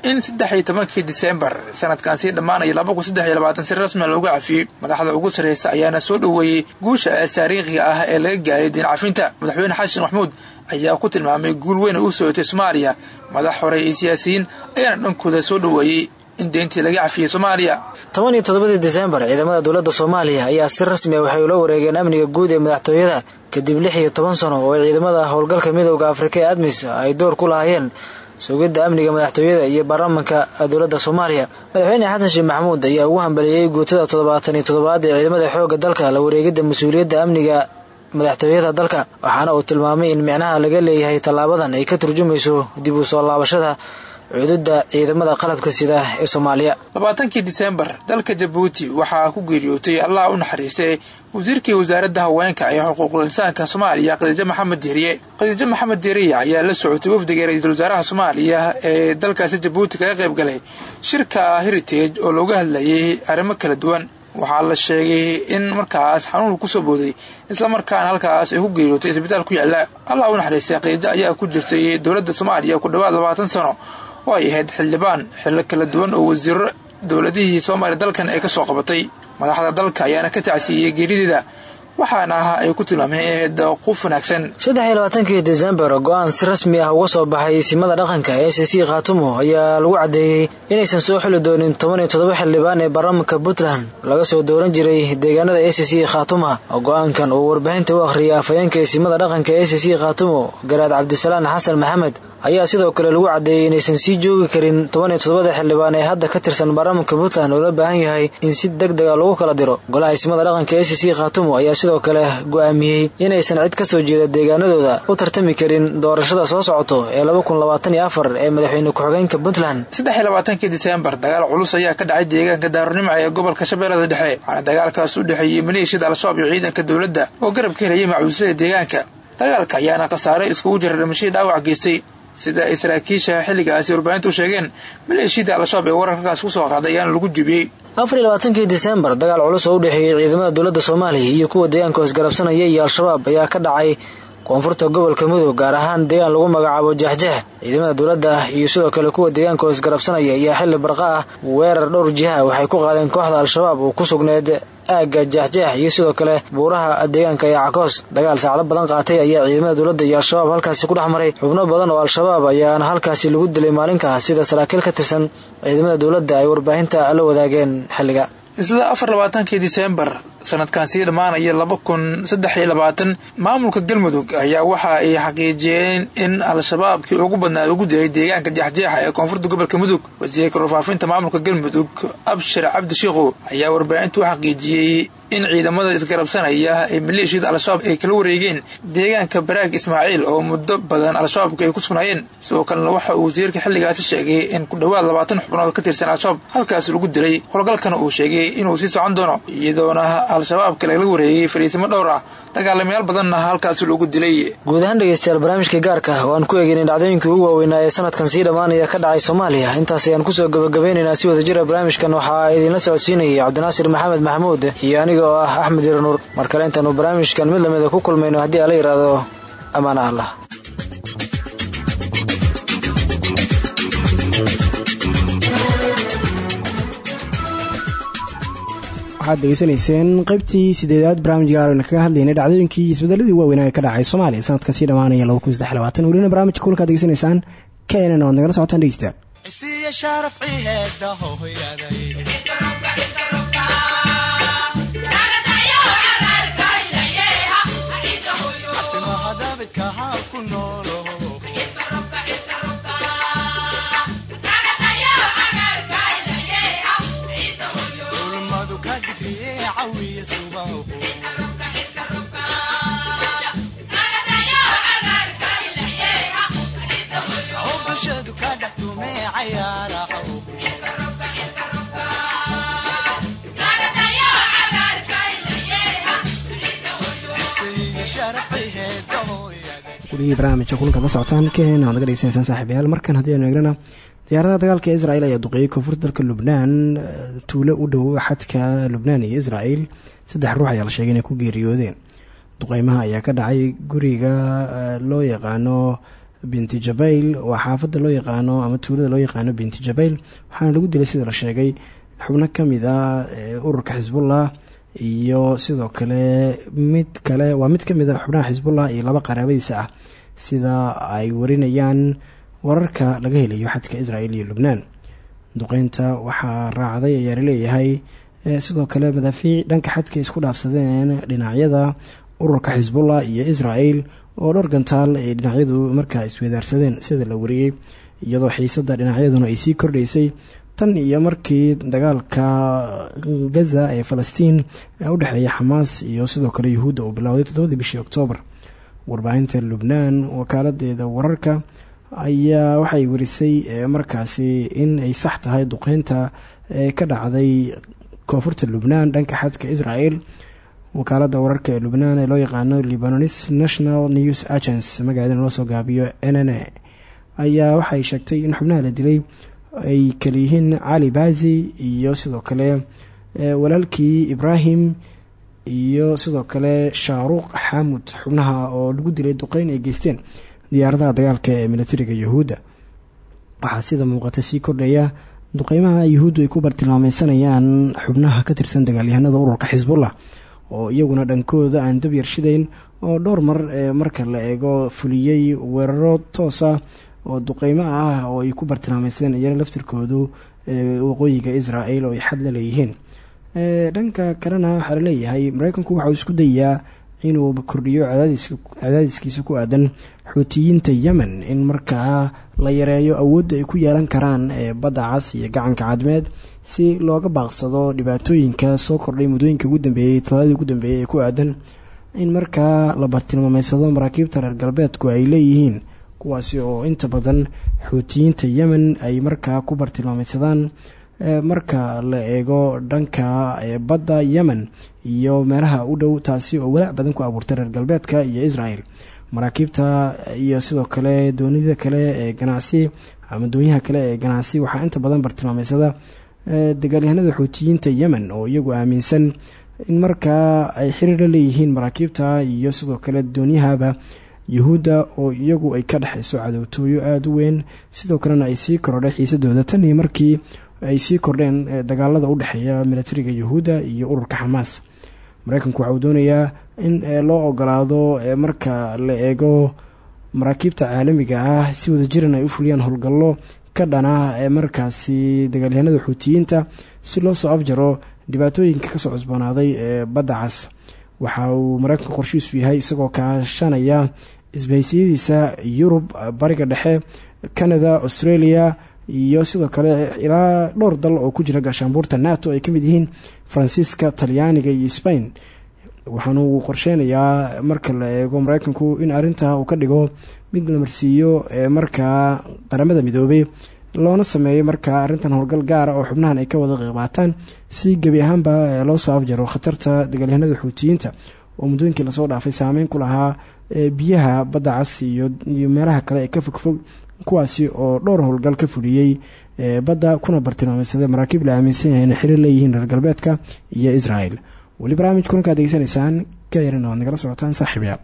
in saddex iyo tobankii disembar sanadkan sii dhammaanaya laba kun saddex iyo labaatan si rasmia loogu cafiyey madaxda ugu sarreysa ayaana soo dhoweeyey guusha taariikhiga ah ee laga gaaray diin cafinta madaxweyne xasan sheekh maxamuud ayaa ku tilmaamay guul weyn u socotay soomaaliya. Madax hore iyo siyaasiyiin ayaana dhankooda soo dhoweeyey in deyntii laga cafiyey soomaaliya. Toban iyo toddobadii disembar ciidamada dowladda soomaaliya ayaa si rasmi ah waxay ula wareegeen amniga guud ee madaxtooyada. Kadib lix iyo toban sano oo ciidamada howlgalka midooda afrika ee admis ay door ku lahaayeen sugidda amniga madaxtooyada iyo baarlamanka dowladda soomaaliya. Madaxweyne xasan sheekh maxamuud ayaa ugu hambalieyey guutada toddobaatan iyo toddobaad ee ciidamada xoogga dalka la wareegidda mas'uuliyadda amniga madaxtooyada dalka waxaana uu tilmaamay in micnaha laga leeyahay tallaabadan ay ka turjumayso dib u soo laabashada cududa ciidamada qalabka sida ee soomaaliya. Labaatankii diseembar dalka jabuuti waxaa ku geeriyootay allah u naxariistay wasiirkii wasaaradda haweenka ee xuquuqul insaanka soomaaliya khadiijo maxamed deeriye khadiijo maxamed deeriye ayaa la socotay wafdiga ra'iisul wasaaraha soomaaliya ee dalkaasi jabuuti kaga qayb galay shirka heritage oo looga hadlayay arrimo kala duwan. Waxaa la sheegay in markaas xanuunku ku soo booday islamarkaana halkaas ay ku geeriyootay isbitaal ku yaalla allah u naxariistay khadiijo ayaa ku jirtay dowladda soomaaliya ku dhowaad labaatan sano oo ay ahayd xildhibaan xillo kala duwan oo wasiiro dowladihii soomaaliya dalkan ay ka soo qabatay. Madaxda dalka ayaana ka tacsiiyey geerideeda waxaana ah ay ku tilmaameen qof wanaagsan saddex iyo labaatankii desembar go'aan si rasmi ah uga soo baxay simada dhaqanka e c ayaa lagu caddeeyey inaysan soo xili doonin toban iyo toddoba xildhibaan ee baarlamaanka puntland. Laga soo dooran jiray deegaanada e c c khaatuma go'aankan uu warbaahinta u akhriyay afhayeenka simada dhaqanka e c khaatumo garaad cabdisalaan xasan maxamed ayaa sidoo kale lagu caddeeyey inaysan sii joogi karin toban iyo xildhibaan ee hadda ka tirsan baarlamaanka puntland oo la baahan yahay in si deg deg a lagu kala diro. Golaha ismada dhaqanka e c ayaa sidoo kale go'aamiyey inaysan cid ka soo jeeda deegaanadooda u tartami karin doorashada soo socoto ee ee madaxweyne ku-xigeenka puntland. Saddex iyo labaatankii diseembar dagaal culus ayaa ka dhacay deegaanka daarunimca ee gobolka shabeellada dhexe waxaana dagaalkaas u dhexeeyey maleeshiyada al-shabaab iyo ciidanka dowladda oo garab ka helayay macbuusyada deegaanka. Dagaalka ayaana khasaare iskugu jira dhimashadii dhaawac geystay sida ay saraakiisha xilligaasi warbaahinta u sheegeen. Maleeshiyada al-shabaab ee wararkaas ku soo qaaday ayaana lagu jibiyey afar iyo labaatankii diseembar dagaal culus oo u dhexeeyey ciidamada dowladda soomaaliya iyo kuwa deegaanka isgarabsanaya iyo al-shabaab ayaa ka dhacay koonfurta gobolka mudug gaar ahaan deegaan lagu magacaabo jeexjeex. Ciidamada dowladda iyo sidoo kale kuwa deegaanka oo isgarabsanaya ayaa xilli barqa ah weerar dhowr jiha waxay ku qaadeen kooxda al-shabaab oo ku sugneed aagga jeexjeex iyo sidoo kale buuraha deegaanka ee cakoos dagaal saacado badan qaatay ayaa ciidamada dowladda iyo al-shabaab halkaasi ku dhex maray. Xubno badan oo al-shabaab ayaana halkaasi lagu dilay maalinkaa sida saraakiil ka tirsan ciidamada dowladda ay warbaahinta la wadaageen xilliga sanadkan sii dhammaanaya laba kun saddex iyo labaatan maamulka galmudug ayaa waxa ay xaqiijiyeen in al-shabaabkii ugu badnaa ugu dilay deegaanka jeexjeexa ee koonfurta gobolka mudug. Wasiirka warfaafinta maamulka galmudug abshir cabdi ayaa warbaahinta u xaqiijiyey in ciidamada isgarabsanaya ee maleeshiyada al-shabaab ay kala wareegeen deegaanka baraag ismaaciil oo muddo badan al-shabaabka ay ku sugnaayeen sidoo kalena waxa uu wasiirka xilligaasi sheegay in ku dhowaad labaatan xubnood ka tirsan al-shabaab halkaas lagu dilay howlgalkana uu sheegay inuu sii socon doono iyadoona al-shabaabka lagala wareegay fariisimo dhowr ah. Dagaalamayaal badanna halkaas loogu dilay. Guud ahaan dhegeystayaal barnaamijka gaarka oo aan ku eegeynay dhacdooyinkii ugu waaweynaa ee sanadkan sii dhammaanaya ka dhacay soomaaliya. Intaas ayaan ku soo gabagabeynaynaa si wadajira barnaamijkan waxaa idinla socodsiinayay cabdinaasir maxamed maxamuud iyo aniga oo ah axmed iranuur mar kale intaanu barnaamijkan mid lamida ku kulmayno haddii ala yidhaahdo ammaana allah waxaad degeysanayseen qaybtii sideedaad barnaamijka aarna kaga hadlaynay dhacdooyinkii isbedeladii waaweynaa ka dhacay soomaaliya. Sanadkan sii dhammaanaya welina barnamijka kulkaad degeysanaysaan keenan oad nagala socotaan dhegeystayaal gurigii barnaamijka kulankaad la socotaan keenan oad naga dhegeysanaysaan saaxiibayaal. Markan haddii aynu eegnana diyaaradaha dagaalka israel ayaa duqeeyey koonfurta dalka lubnaan. Tuulo u dhow xadka lubnaan iyo israel saddex ruux ayaa la sheegay inay ku geeriyoodeen. Duqeymaha ayaa ka dhacay guriga loo yaqaano binti jabayl. Waa xaafada loo yaqaano ama tuulada loo yaqaano binti jabayl. Waxaana lagu dilay sida la sheegay. Xubno ka mid ah ururka xisbullah iyo sidoo kale mid kale waa mid ka mid a xubnaha xisbullah iyo laba qaraabadiisa ah sida ay warinayaan wararka laga helayo xadka israel iyo lubnaan. Duqeynta waxaa raacday ayaa la leeyahay sidoo kale madaafiic dhanka xadka isku dhaafsadeen dhinacyada ururka xisbullah iyo israel oo dhowr gantaal ay dhinacyadu markaa iswedaarsadeen sida la wariyey iyadoo xiisada dhinacyaduna ay sii kordhaysay tan iyo markii dagaalka gaza ee falastiin u dhexeeya xamaas iyo sidoo kale yuhuudda uu bilowday toddobadii bishii oktoobar. Warbaahinta lubnaan wakaaladeeda wararka ayaa waxay warisay markaasi in ay sax tahay duqeynta ee ka dhacday koonfurta lubnaan dhanka xadka israel. Wakaalada wararka ee lubnaan ee loo yaqaano libaноnis national news agence magaceedana loo soo gaabiyo n n a ayaa waxay sheegtay in xubnaha la dilay ay kaliyihiin cali bazi iyo sidoo kale walaalkii ibrahim iyo sidoo kale shaaruuq xaamud xubnaha oo lagu dilay duqeyn ay geysteen diyaaradaha dagaalka ee militariga yuhuudda. Waxaa sida muuqata sii kordhaya duqeymaha yuhuuddu ay ku bartilmaameysanayaan xubnaha ka tirsan dagaalyahanada ururka xisbullah oo iyaguna dhankooda aan dab yarshidayn oo dhowr mar ee marka la eego fuliyey weeraro toosa oo duqeymo ah oo ay ku bartilmaameysadeen iyana laftirkoodu waqooyiga israel oo ay xad la leeyihiin. Dhanka kalena waxaa la leeyahay mareykanku waxauu isku dayayaa inuu kordhiyo cadaadiskiisa ku aadan xuutiyiinta yemen in markaa la yareeyo awoodda ay ku yeelan karaan badda cas iyo gacanka cadmeed si looga baaqsado dhibaatooyinka soo kordhay muddooyinka ugu dambeeyey todobadii ugu dambeeyey ee ku aadan in markaa la bartilmaameysado maraakiibta reer galbeedku ay leeyihiin kuwaasi oo inta badan xuutiyiinta yemen ay markaa ku bartilmaameysadaan marka la eego dhanka badda yemen iyo meelaha u dhow taasi oo walaac badan ku abuurtay reer galbeedka iyo israel maraakiibta iyo sidoo kale doonida kale ee ganacsi ama doonyaha kale ee ganacsi waxaa inta badan bartilmaameysada dagaalyahanada xuutiyiinta yemen oo iyagu aaminsan in markaa ay xiriir la leeyihiin maraakiibta iyo sidoo kale doonyahaba yuhuudda oo iyagu ay ka dhexayso cadowtooyo aada u weyn. Sidoo kalena ay sii korodhay xiisadooda. Tan iyo markii ay sii kordheen dagaalada u dhexeeya militariga yuhuudda iyo ururka xamaas mareykanku waxa uu doonayaa in loo ogolaado marka la eego maraakiibta caalamiga ah si wadajiran ay u fuliyaan howlgallo ka dhana ee markaasi dagaalyahanada xuutiyiinta si loo soo afjaro dhibaatooyinka ka soo cusboonaaday ee badda cas. Waxa uu mareykanku qorshihiisu yahay isagoo kaashanaya isbahaysiyadiisa yurub bariga dhexe canada australia iyo sidoo kale ilaa dhowr dal oo ku jira gaashaanbuurta nato ay ka mid yihiin faransiiska talyaaniga iyo spain. Waxaana uu qorsheynayaa marka la eego mareykanku in arrintaa uu ka dhigo mid la marsiiyo markaa qaramada midoobay loona sameeyo markaa arrintan howlgal gaara oo xubnahan ay ka wada qeyqaataan si gebi ahaanba loo soo afjaro khatarta dagaalyahanada xuutiyiinta oo muddooyinkii la soo dhaafay saameyn ku lahaa biyaha badda cas iyo meelaha kale ee ka fogfog kuwaasi oo dhowr howlgal ka fuliyey badda kuna bartilmaameysaday maraakiib la aaminsan yahay inay xiriir leeyihiin reer galbeedka iyo israel weli barnaamij kulankaad degeysanaysaan ka yarina waad nagala socotaan saaxiibyaal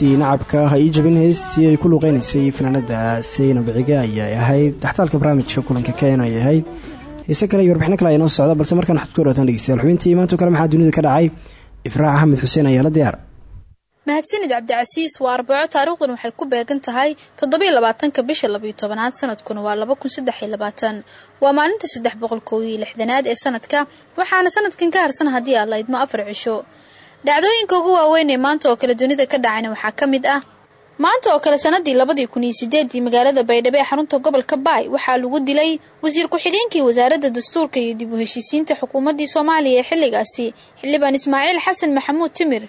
heestii nacabka ha ii jabin heestii ay ku luuqeynaysay fanaanada sayna biciga ayay ahayd. Dhextaalka barnaamijka kulanka keen ay ahayd. Heese kale iyo warbixino kale ayaa noo socda balse markaan waxaad ku dhawaataan dhegeystayaal xubintii maanto kale maxaa dunida ka dhacay? Ifraax axmed xuseen ayaa la diyaar. Mahadsanid cabdicasiis waa arbaco taariikhdan waxay ku beegan tahay toddobiiy labaatanka bisha labayo tobanaad sanadkuna waa laba kun saddex iyo labaatan. Waa maalinta saddex boqol koob lixdanaad ee sanadka waxaana sanadkan ka harsan haddii aad laydmo afar cisho dhacdooyinka ugu waaweyn ee maanta oo kale dunida ka dhacayna waxaa ka mid ah. Maanta oo kale sanadii labadii kun sideedii magaalada baydhabo ee xarunta gobolka baay waxaa lagu dilay wasiir ku-xigeenkii wasaaradda dastuurka iyo dib u heshiisiinta xukuumaddii soomaaliya ee xilligaasi xildhibaan ismaaciil xasan maxamuud timir.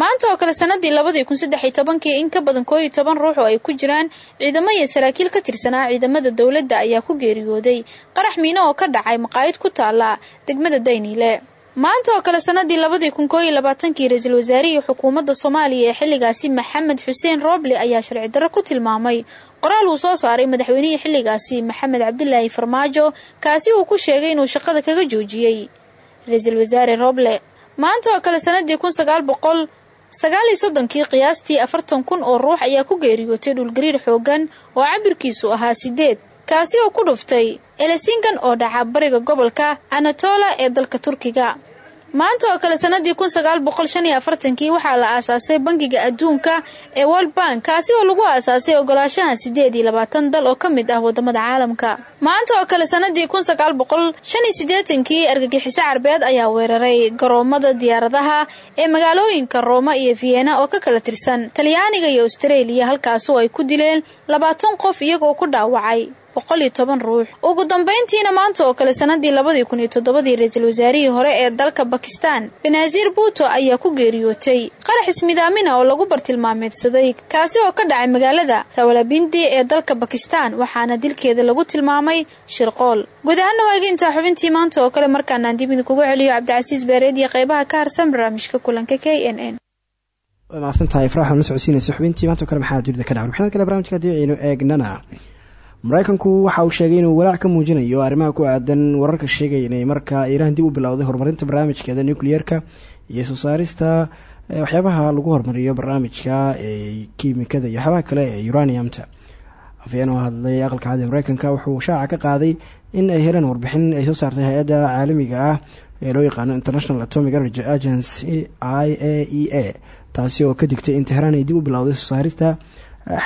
Maanta oo kale sanadii labadii kun saddex iyo tobankii in ka badan koo iyo toban ruux oo ay ku jiraan ciidamo iyo saraakiil ka tirsanaa ciidamada dowladda ayaa ku geeriyooday. Qarax miino oo ka dhacay maqaayid ku taala degmada dayniile maanta oo kale sanadii labadii kun koo iyo labaatankii ra'iisul wasaarihii xukuumadda soomaaliya ee xilligaasi maxamed xuseen rooble ayaa sharci darro ku tilmaamay. Qoraal uu soo saaray madaxweynihii xilligaasi maxamed cabdilaahi farmaajo kaasi uu ku sheegay inuu shaqada kaga joojiyey. Ra'iisul wasaare rooble maanta oo kale sanadii kun sagaal boqol sagaal iyo qiyaastii afartan kun oo ruux ayaa ku geeriyootay dhulgariir xoogan oo cabirkiisu ahaa sideed kaasi oo ku dhuftay elesingan oo dhaca bariga gobolka anatola ee dalka turkiga. Maanta oo kale sanadii kun sagaal boqol shan iyo afartankii waxaa la aasaasay bangiga adduunka ee world bank kaasi oo lagu aasaasay ogolaashaha sideed iyo labaatan dal oo ka mid ah waddamada caalamka. Maanta oo kale sanadii kun sagaal boqol shan iyo siddeetankii argagixiso carbeed ayaa weeraray garoomada diyaaradaha ee magaalooyinka rooma iyo vienna oo ka kala tirsan talyaaniga iyo austraeliya halkaasi oo ay ku dileen labaatan qof iyagoo ku dhaawacay boqol iyo toban ruux. Ugu dambayntiina maanta oo kale sanadii labadii kun iyo toddobadii ra'iisul wasaarihii hore ee dalka bakistan benasiir buuto ayaa ku geeriyootay qarax ismidaamina oo lagu bartilmaameedsaday kaasi oo ka dhacay magaalada rawalabindi ee dalka bakistan waxaana dilkeeda lagu tilmaamay shirqool. Guud ahaana waaga intaa xubintii maanta oo kale markaanaan dib idinkugu celiyo cabdicasiis beereed iyo qaybaha ka harsan barnaamijka kulanka k n n way mahadsantahay faraxan la socodsiinaysa xubintii maanta oo kale maxaa dunida ka dhaca? Warbixinada kale barnamijka haddii eegnana. Maraykanku waxa uu sheegay inuu walaac ka muujinayo arrimaha ku aadan wararka sheegaya inay markaa iiraan dib u bilowday horumarinta barnaamijkeeda nucleer-ka iyo soo saarista waxyaabaha lagu horumariyo barnaamijka ee kiimikada iyo waxyaabaha kale ee uraniumta. Afayeen oo hadlay aqalka cad ee wuxuu shaaca ka qaaday in ay heleen warbixin ay soo saartay hay'adda caalamiga ah ee loo yaqaano international atomic energy agency i a e taasi oo ka digtay in tehraan ay dib u bilowday soo saarista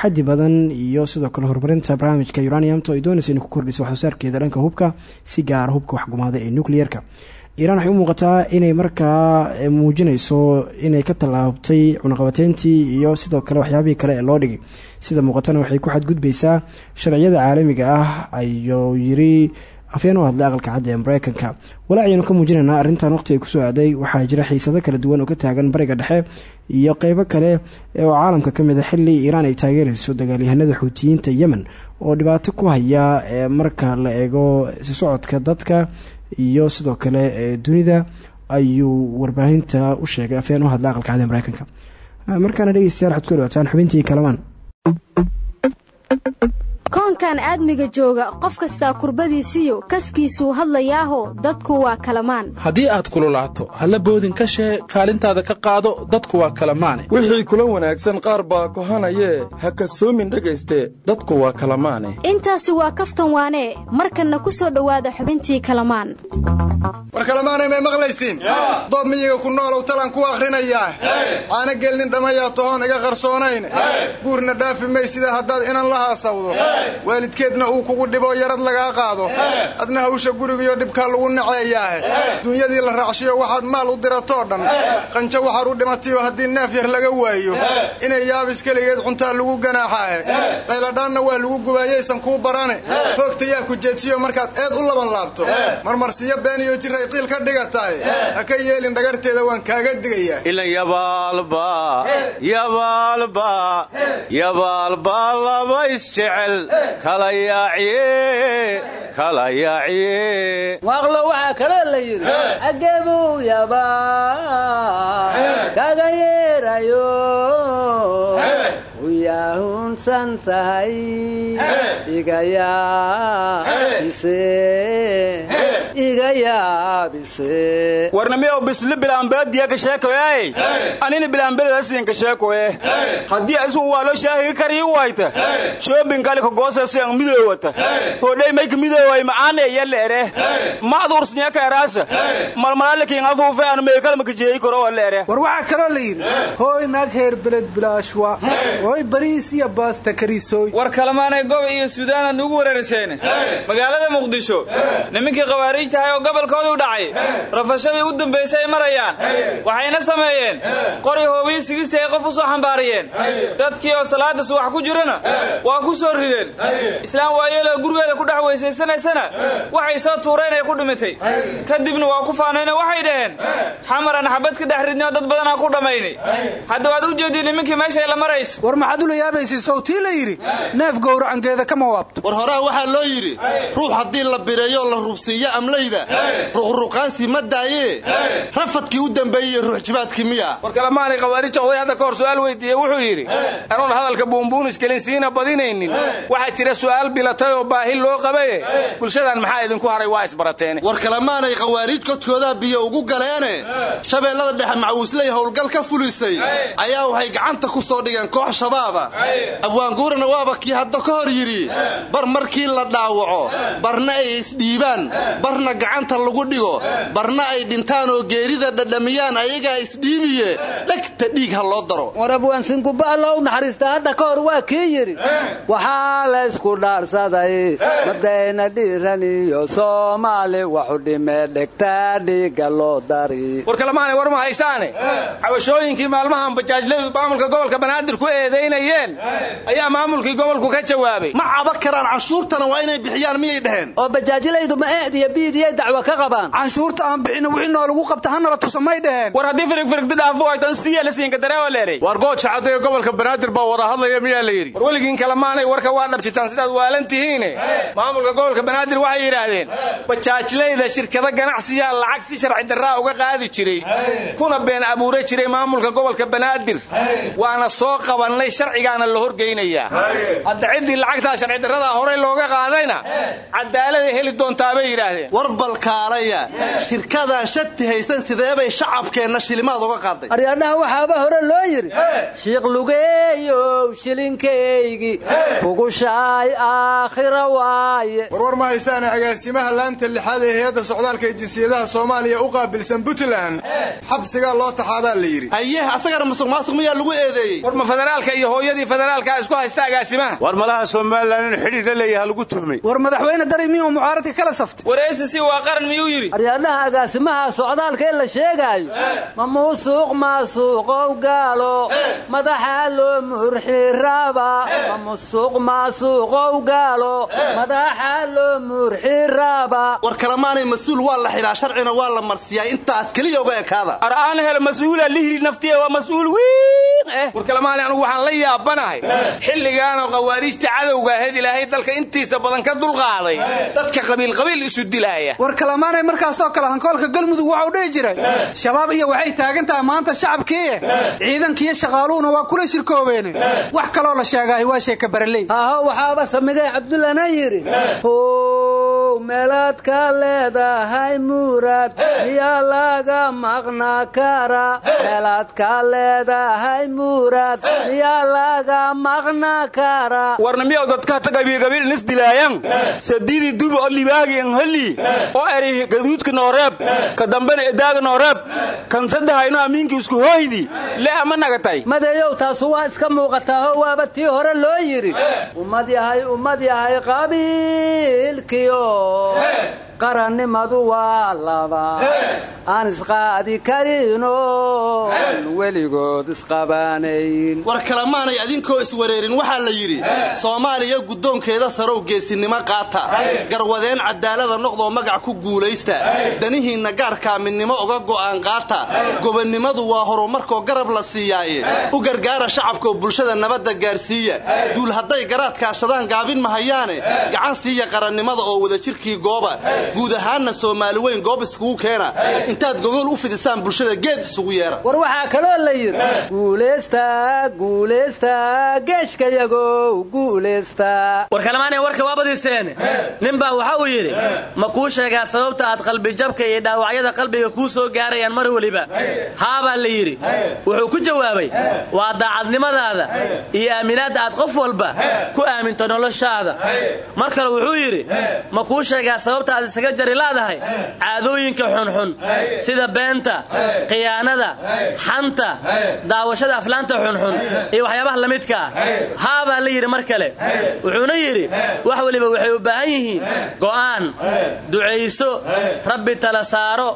xaddi badan iyo sidoo kale horumarinta barnaamijka uraniumta ay doonaysa inay ku kordhiso waxsoosaarkeeda dhanka hubka si gaara hubka waxgumaada ee nucleer-ka iiraan waxay muuqataa inay markaa muujinayso inay ka tallaabtay cunaqabateyntii iyo sidoo kale waxyaabihii kale ee loo dhigay. Sida muuqatana waxay ku xadgudbaysaa sharciyada caalamiga ah ayuu yiri afyeen u hadlay aqalka cadda ee mareykanka walaacayanu ka muujinaynaa arrintan waqti ay ku soo aaday waxaa jira xiisado kala duwan oo ka taagan bariga dhexe iyo qeybo kale oo caalamka ka mid a xilli iiraan ay taageerayso dagaalyahanada xuutiyiinta yemen oo dhibaato ku haya marka la eego socodka dadka iyo sidoo kale dunida ayuu warbaahinta u sheegay. Afyeen u hadlay aqalka ee mareykanka markaana dhegeystayaal waxaad ku dhawaataan xubintii kalamaan koonkan aadmiga jooga qof kastaa kurbadiisiyo kaskiisuu hadlayaaho dadku waa kalamaan. Haddii aad kululaato halla boodin ka shee kaalintaada ka qaado dadku waa kalamaane. Wixii kula wanaagsan qaar baa kohanayee ha kasoomin dhegayste dadku waa kalamaane. Intaasi waa kaftan waanee markanna ku soo dhowaada xubintii kalamaan. War kalamaanay may maqlaysiin doob miyiga ku noolow talan ku akhrinayaa caana gelnin dhammayaa tohoon iga qarsoonayn guurna dhaafi may sida haddaad inan la haasawdo waalidkeedna uu kugu dhiboo yarad lagaa qaado. Adna hawsha gurigiyo dhibkaa lagu naceeyaahe dunyadii la raacshiyo waxaad maal u diratoo dhan. Qanjo waxaad u dhimatayo haddii neef yar laga waayo. Inay yaabis keligeed cuntaa lagu ganaaxaahe qayladhaanna waa lagu gubaayaysan kuu barane. Hoogta yaa ku jeedsiyo markaad eed u laban laabto. Been iyo jiray qiil ka dhigatahay ha ka yeelin dhagarteeda waan kaaga digayaa. Ila yabaalba yabaalba yabaalba laba isjecel kala yaaciye waaqlo waxaa kaloo la yidhi agebuu yabaa kaga yeerayo. Uyaahunsan tahay iga yaabise iga yaabise. Warnamiyow bisli bilaambeediya ka sheekoyay anina bilaambeladaasiin ka sheekoye haddii isugu waa loo shaahiga kariyi wayta shoobingali ka goosasiyan midoowata hodhay mayka midooway macaane yaleere macduursniya ka eraasa malmalalikiin afuufe anu meekalmaka jeeyi koro waleere war waxaa kaloo la yidhi hooy naag heer beled bilaashwa. Hooy bariis iyo baasta karisooy war kalamaanay gob iyo suudaanaad nugu wereeriseen magaalada muqdisho nimankii khawaariij tahay oo gobolkoodu dhacay. Rafashadii u dambaysay ay marayaan. Waxayna sameeyeen. Qori hoobiyi sigista ay qof u soo xambaariyeen. Dadkii oo salaada subax ku jirana waa ku soo rideen. Islaam waayeeloo gurigeeda ku dhex weysaysanaysana waxay soo tuureen ay ku dhimitay kadibna waa ku faanayno waxay dhaheen xamaran xabad ka dhex ridnoo dad badanaa ku dhammaynay hadda waad u jeediin nimankii meeshay la marayso. War maxaad ula yaabaysid sawtii la yidhi neef gowracangeeda kama waabto. War horaa waxaa loo yidhi ruux haddii la bireeyo la rubsiiyo amlayda keliya ruqruqaansi ma daayee rafadkii u dambeeyey ruuxjibaadkii miya. War kalemaanay khawaarija oday hadda ka hor su'aal weydiiye wuxuu yidhi anoon hadalka buunbuunis gelin siina badinaynin. Waxaa jira su'aal bilatay oo baahi loo qabaye bulshadan maxaa idinku haray? Waa isbarateene war kalemaanay khawaariij kodkoodaa biyo ugu galeene. Shabeellada dhexe macawisley howlgal ka fulisay ayaa waxay gacanta ku soo dhigeen koox shabaaba. Abwaanguurana waaba kii hadda ka hor yidhi bar markii la dhaawaco barna ay isdhiibaan barna gacanta lagu dhigo barna ay dhintaan oo geerida dhadhamiyaan ayagaa isdhiibiye dhegta dhiig ha loo daro. War abwaansinkuba alla u naxariista hadda ka hor waa kii yidhi? Waxaa la ysku dhaarsaday madayna dhiiran iyo soomaali waxu dhimee dhegtaa dhiigga loo dari. War kalemaanay war ma haysaane? Cabashooyinkii maalmahan bajaajlaydu maamulka gobolka banaadir ku eedaynayeen ayaa maamulkii gobolku ka jawaabay. Ma caba karaan canshuurtana waa inay bixiyaan miyay dhaheen? Oo bajaajilaydu ma eed iyo biidiyay dacwo ka qabaan. Canshuurta aan bixina wixii noolagu qabta hanala tusa may dhaheen. War haddii firigfirigdi dhaafo aytan siya la siinka dareewaleeray war gooja caddayo gobolka banaadir baa wada hadlaya miyaa la yidhi? War weligiin kalemaanay warka waa dhabjitaan sidaad waalan tihiine. Maamulka gobolka banaadir waxay yidhaahdeen bajaajlayda shirkado ganacsiyaa lacag si sharci darraa uga qaadi jiray kuna been abuura jiray maamulka gobolka banaadir. Waana soo qabannay sharcigaana la horgeynayaa hadda ciddii lacagtaa sharci darradaa horey looga qaadayna cadaaladay heli doontaa bay yidhaahdeen war balkaalaya shirkadaan shati haysan sideebay shacabkeenna shilimaad uga qaaday? Aryadhaha waxaaba hore loo yidhi shiikh lugeeyow shilinkaygi kugushaay aakhira waaye. Warwar ma haysaane agaasimaha laanta lixaad ee hay'adda socdaalka ee jinsiyadaha soomaaliya u qaabilsan puntland. Xabsigaa loo taxaabaa la yidhi. Ayeh asagana musuq maasuq miyaa lagu eedeeyey? War ma federaalka iyo hooyadii federaalka isku haysta agaasimaha? War malaha somalilan in xidhiir la leeyaha lagu tuhmay. War madaxweyne dari miyuu mucaaradka kala saftay acc waa qaran miyuu yidhi? Aryadhaha agaasimaha socdaalka la sheegaayo ma muusuuq maasuuqow gaalo. Madaxaa loo murxiraaba ma musuuq maasuuqow gaalo. Madaxaa loo murxiraaba. War kalemaanay mas'uul waa la xidhaa sharcina waa la marsiyaa intaas keliya uga ekaada. Ar aan helo mas'uula lihiri naftiya waa mas'uul wiin eh. War kalemaanay anugu waxaan la yaabanahay. Xilligaanoo khawaariijta cadowga ahayd ilaahay dalka intiisa badan ka dulqaaday. Dadka qabiilqabiil isu dilaaya war kalamaanay markaasoo kale hankoolka galmudug waxau dhihi jiray. Shabaab iyo waxay taagan tahay maanta shacabkiiye ciidankiiyo shaqaaluhuna waa kula shirkoobeene wax kaloo la sheegaahay waa sheeka baraley aho waxaaba samigay cabdullana yidhi how meelaad ka leedahay muuraad miyaa laga maqna kara. Meelaad ka leedahay muuraad miyaa laga maqna kara. Warna miyaw dadka qabiilqabiil nis dilaayan sadiidii duba oo libaagi en heli. Oo eri gaduudka nooreeb ka dambena edaaga nooreeb kan saddexayno amiinka isku hooydi le ama nagatay madeeyow taasu waa iska muuqataaho waaba tii hore loo yidhi ummad yahay ummad yahay qabiilkiyo 네 qarannimadu waa laba aan isqaadi karinoo weligood isqabaanayn war kalemaanay adinkoo iswareerin waxaa la yidhi soomaaliya guddoonkeeda sarow geesinimo qaata. Garwadeen cadaalada noqdoo magac ku guulaysta. Danihiinna gaarkaa midnimo uga go'aan qaata. Gobonnimadu waa horumarkoo garab la siiyaaye. U gargaara shacabkaoo bulshada nabadda gaarsiiya. Duul hadday garaadkaashadaan gaabin mahayaane gacan siiya qarannimada oo wadajirkii gooba guud ahaanna soomaali weyn goob iskugu keena. Intaad gogol u fidisaan bulshada geed isugu yeera. War waxaa kaloo la yidhi guulaysta guulaysta geeshkayagow guulaysta war kalemaanay warka waa badiiseene ninbaa waxa uu yidhi ma kuu sheegaa sababta aad qalbijabka iyo dhaawacyada qalbiga kuu soo gaarayaan mar weliba haabaa la yidhi. Wuxuu ku jawaabay waa daacadnimadaada iyo aaminaadda aad qof walba ku aaminto noloshaada. Mar kale wuxuu yidhi ma kuu sheegaa sababta aad isaga jari laadahay caadooyinka xunxun sida beenta khiyaanada xanta daawashada aflaanta xunxun iyo waxyaabaha la midka. Ah haabaa la yidhi mar kale. Wuxuuna yidhi wax weliba waxay u baahan yihiin go'aan ducayso rabbi tala saaro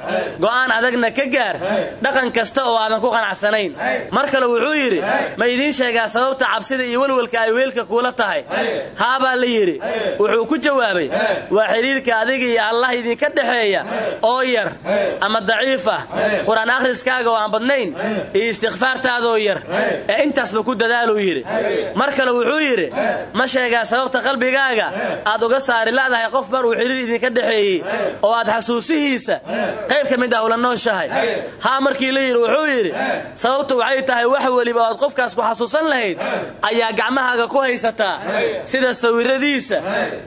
go'aan adagna ka gaar dhaqan kasta oo aadan ku qanacsanayn. Mar kale wuxuu yidhi ma idiin sheegaa sababta cabsida iyo welwelka ay weelka kuula tahay. Haabaa la yidhi wuxuu ku jawaabay waa xidhiirka adiga iyo allah idinka dhexeeya oo yar ama daciif ah. Qur'aan akhriskaaga oo aan badnayn iyo istikfaartaadoo yar ee intaasba ku dadaaluu yidhi. Mar kale wuxuu yidhi ma sheegaa sababta qalbigaaga aad uga saari la'dahay qof mar uu xidhiir idinka dhexeeyey oo aad xasuusihiisa qayb ka mid ah ula nooshahay. Haa markii la yidhi wuxuu yidhi sababtu waxay tahay wax weliba oad qofkaas ku xasuusan lahayd ayaa gacmahaaga ku haysataa sida sawiradiisa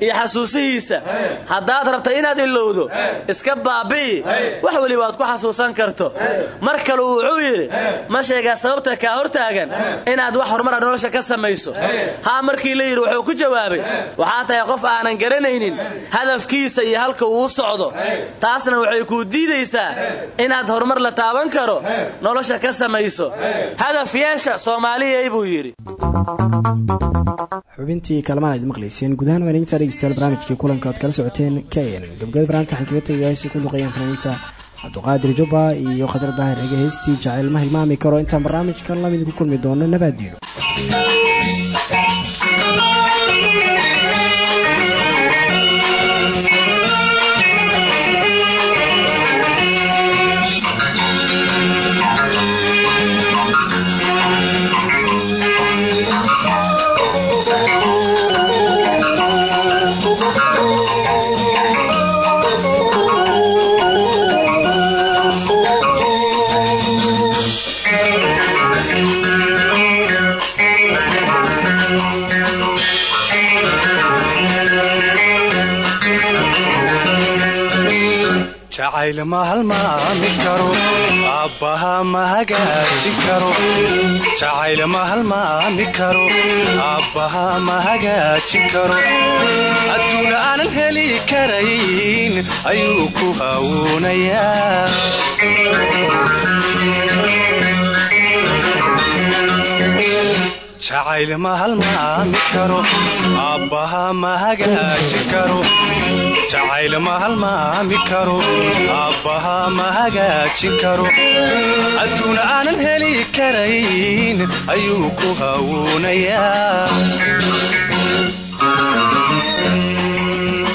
iyo xasuusihiisa. Haddaad rabta inaad ilowdo iska baabi'i wax weliba aad ku xasuusan karto. Mar kaleu wuxuu yidhi ma sheegaa sababta kaa hortaagan inaad wax horumara nolosha ka samayso. Haa markii la yidhi wuxuu ku jawaabay waxaa tahay qof aanan garanaynin hadafkiisa iyo halka uu u socdo. Taasna waxay kuu diidaysaa inaad horumar la taaban karo nolosha ka samayso. Hadaf yeesha soomaaliyay buu yidhi. Xubintii kalamaan aad maqlayseen gudahaan waan intaa dhegeystayaal barnaamijkii kulanka oad kala socoteen kn gabgabada barnaamijka waxaan kaga tegayaa si ku luqayaan fanaaniinta cabduqaadir jubba iyo khadar daahir ege heystii jacayl ma hilmaami karo intaan barnaamijkan la mid ku kulmi doono nabaaddiino aabbaha ma hagaajin karo jacayl ma halmaami karo aabbaha ma hagaajin karo. Adduun aanan heli karayn ayuu ku hawuunayaa jacayl ma halmaami karo aabbaha ma hagaajin karo jacayl ma halmaami karo aabbaha ma hagaajin karo adduun aanan heli karayn ayuu ku hawuunayaa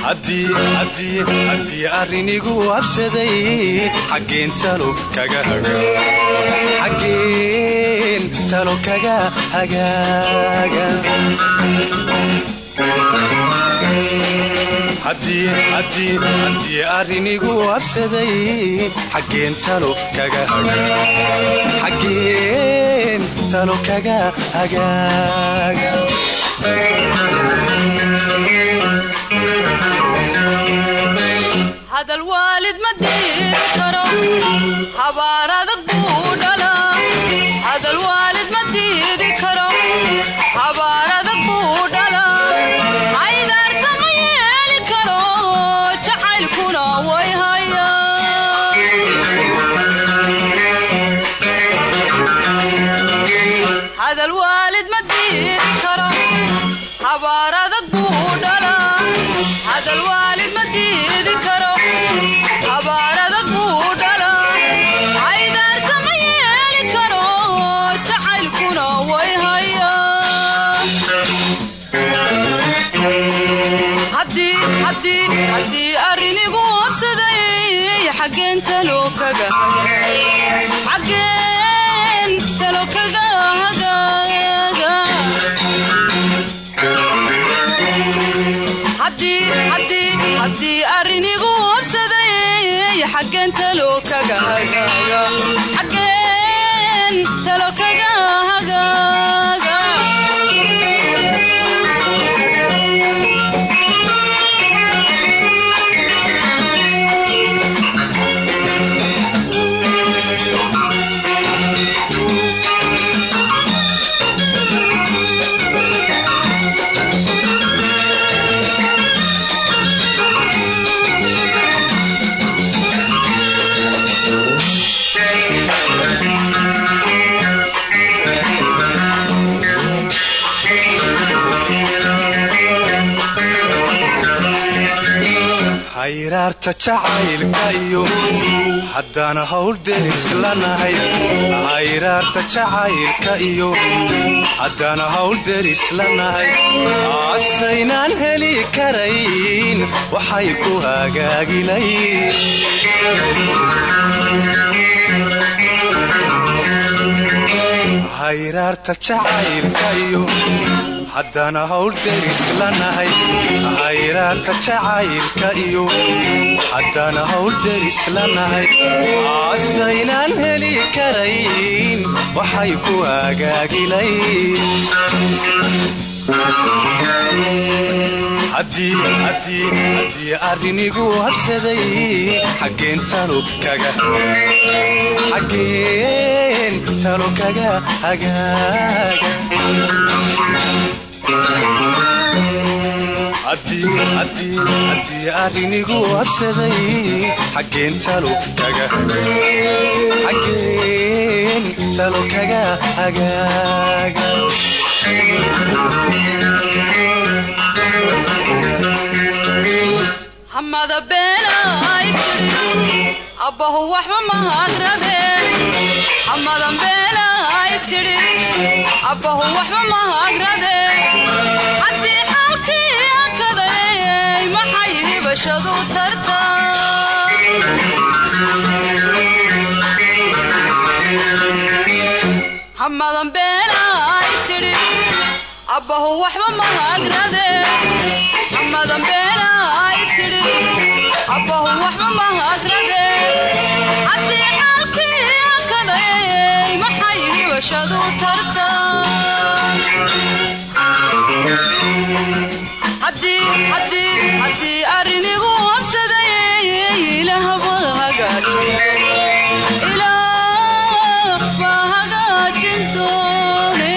haddii arrinigu habsaday xaggeen talo kaga xaggeen talo kaga hagaaga haddii arrinigu habsaday xaggeen talo kaga xaggeen talo kaga hagaaga hayraarta jacaylka iyo haddaan hawl deris lanahay hayraarta jacaylka iyo haddaan hawl deris lanahay asaynaan heli karayn waxay ku hagaagilayn hayraarta jacaylka haddaan hawl deris lanahay hayraarta jacaylka iyo haddaan hawl deris lanahay asaynaan heli karayn waxay ku hagaagilayn haddii arrinigu habsaday xaggeen talo kaga hagaaga haddii talo kaga xaggeen talo kaga hagaaga hamada waxba beenay tiri abbahu waxba mahagradeen haddii xaalkii akadayay maxay hibashadu tarta hamadan beenay tiri abbahu waxba mahagradeen hamadan beenay tiri abbahu waxba mahagradeen haddii xaalkii haddii arrinigu habsaday ilaahba hagaajin doone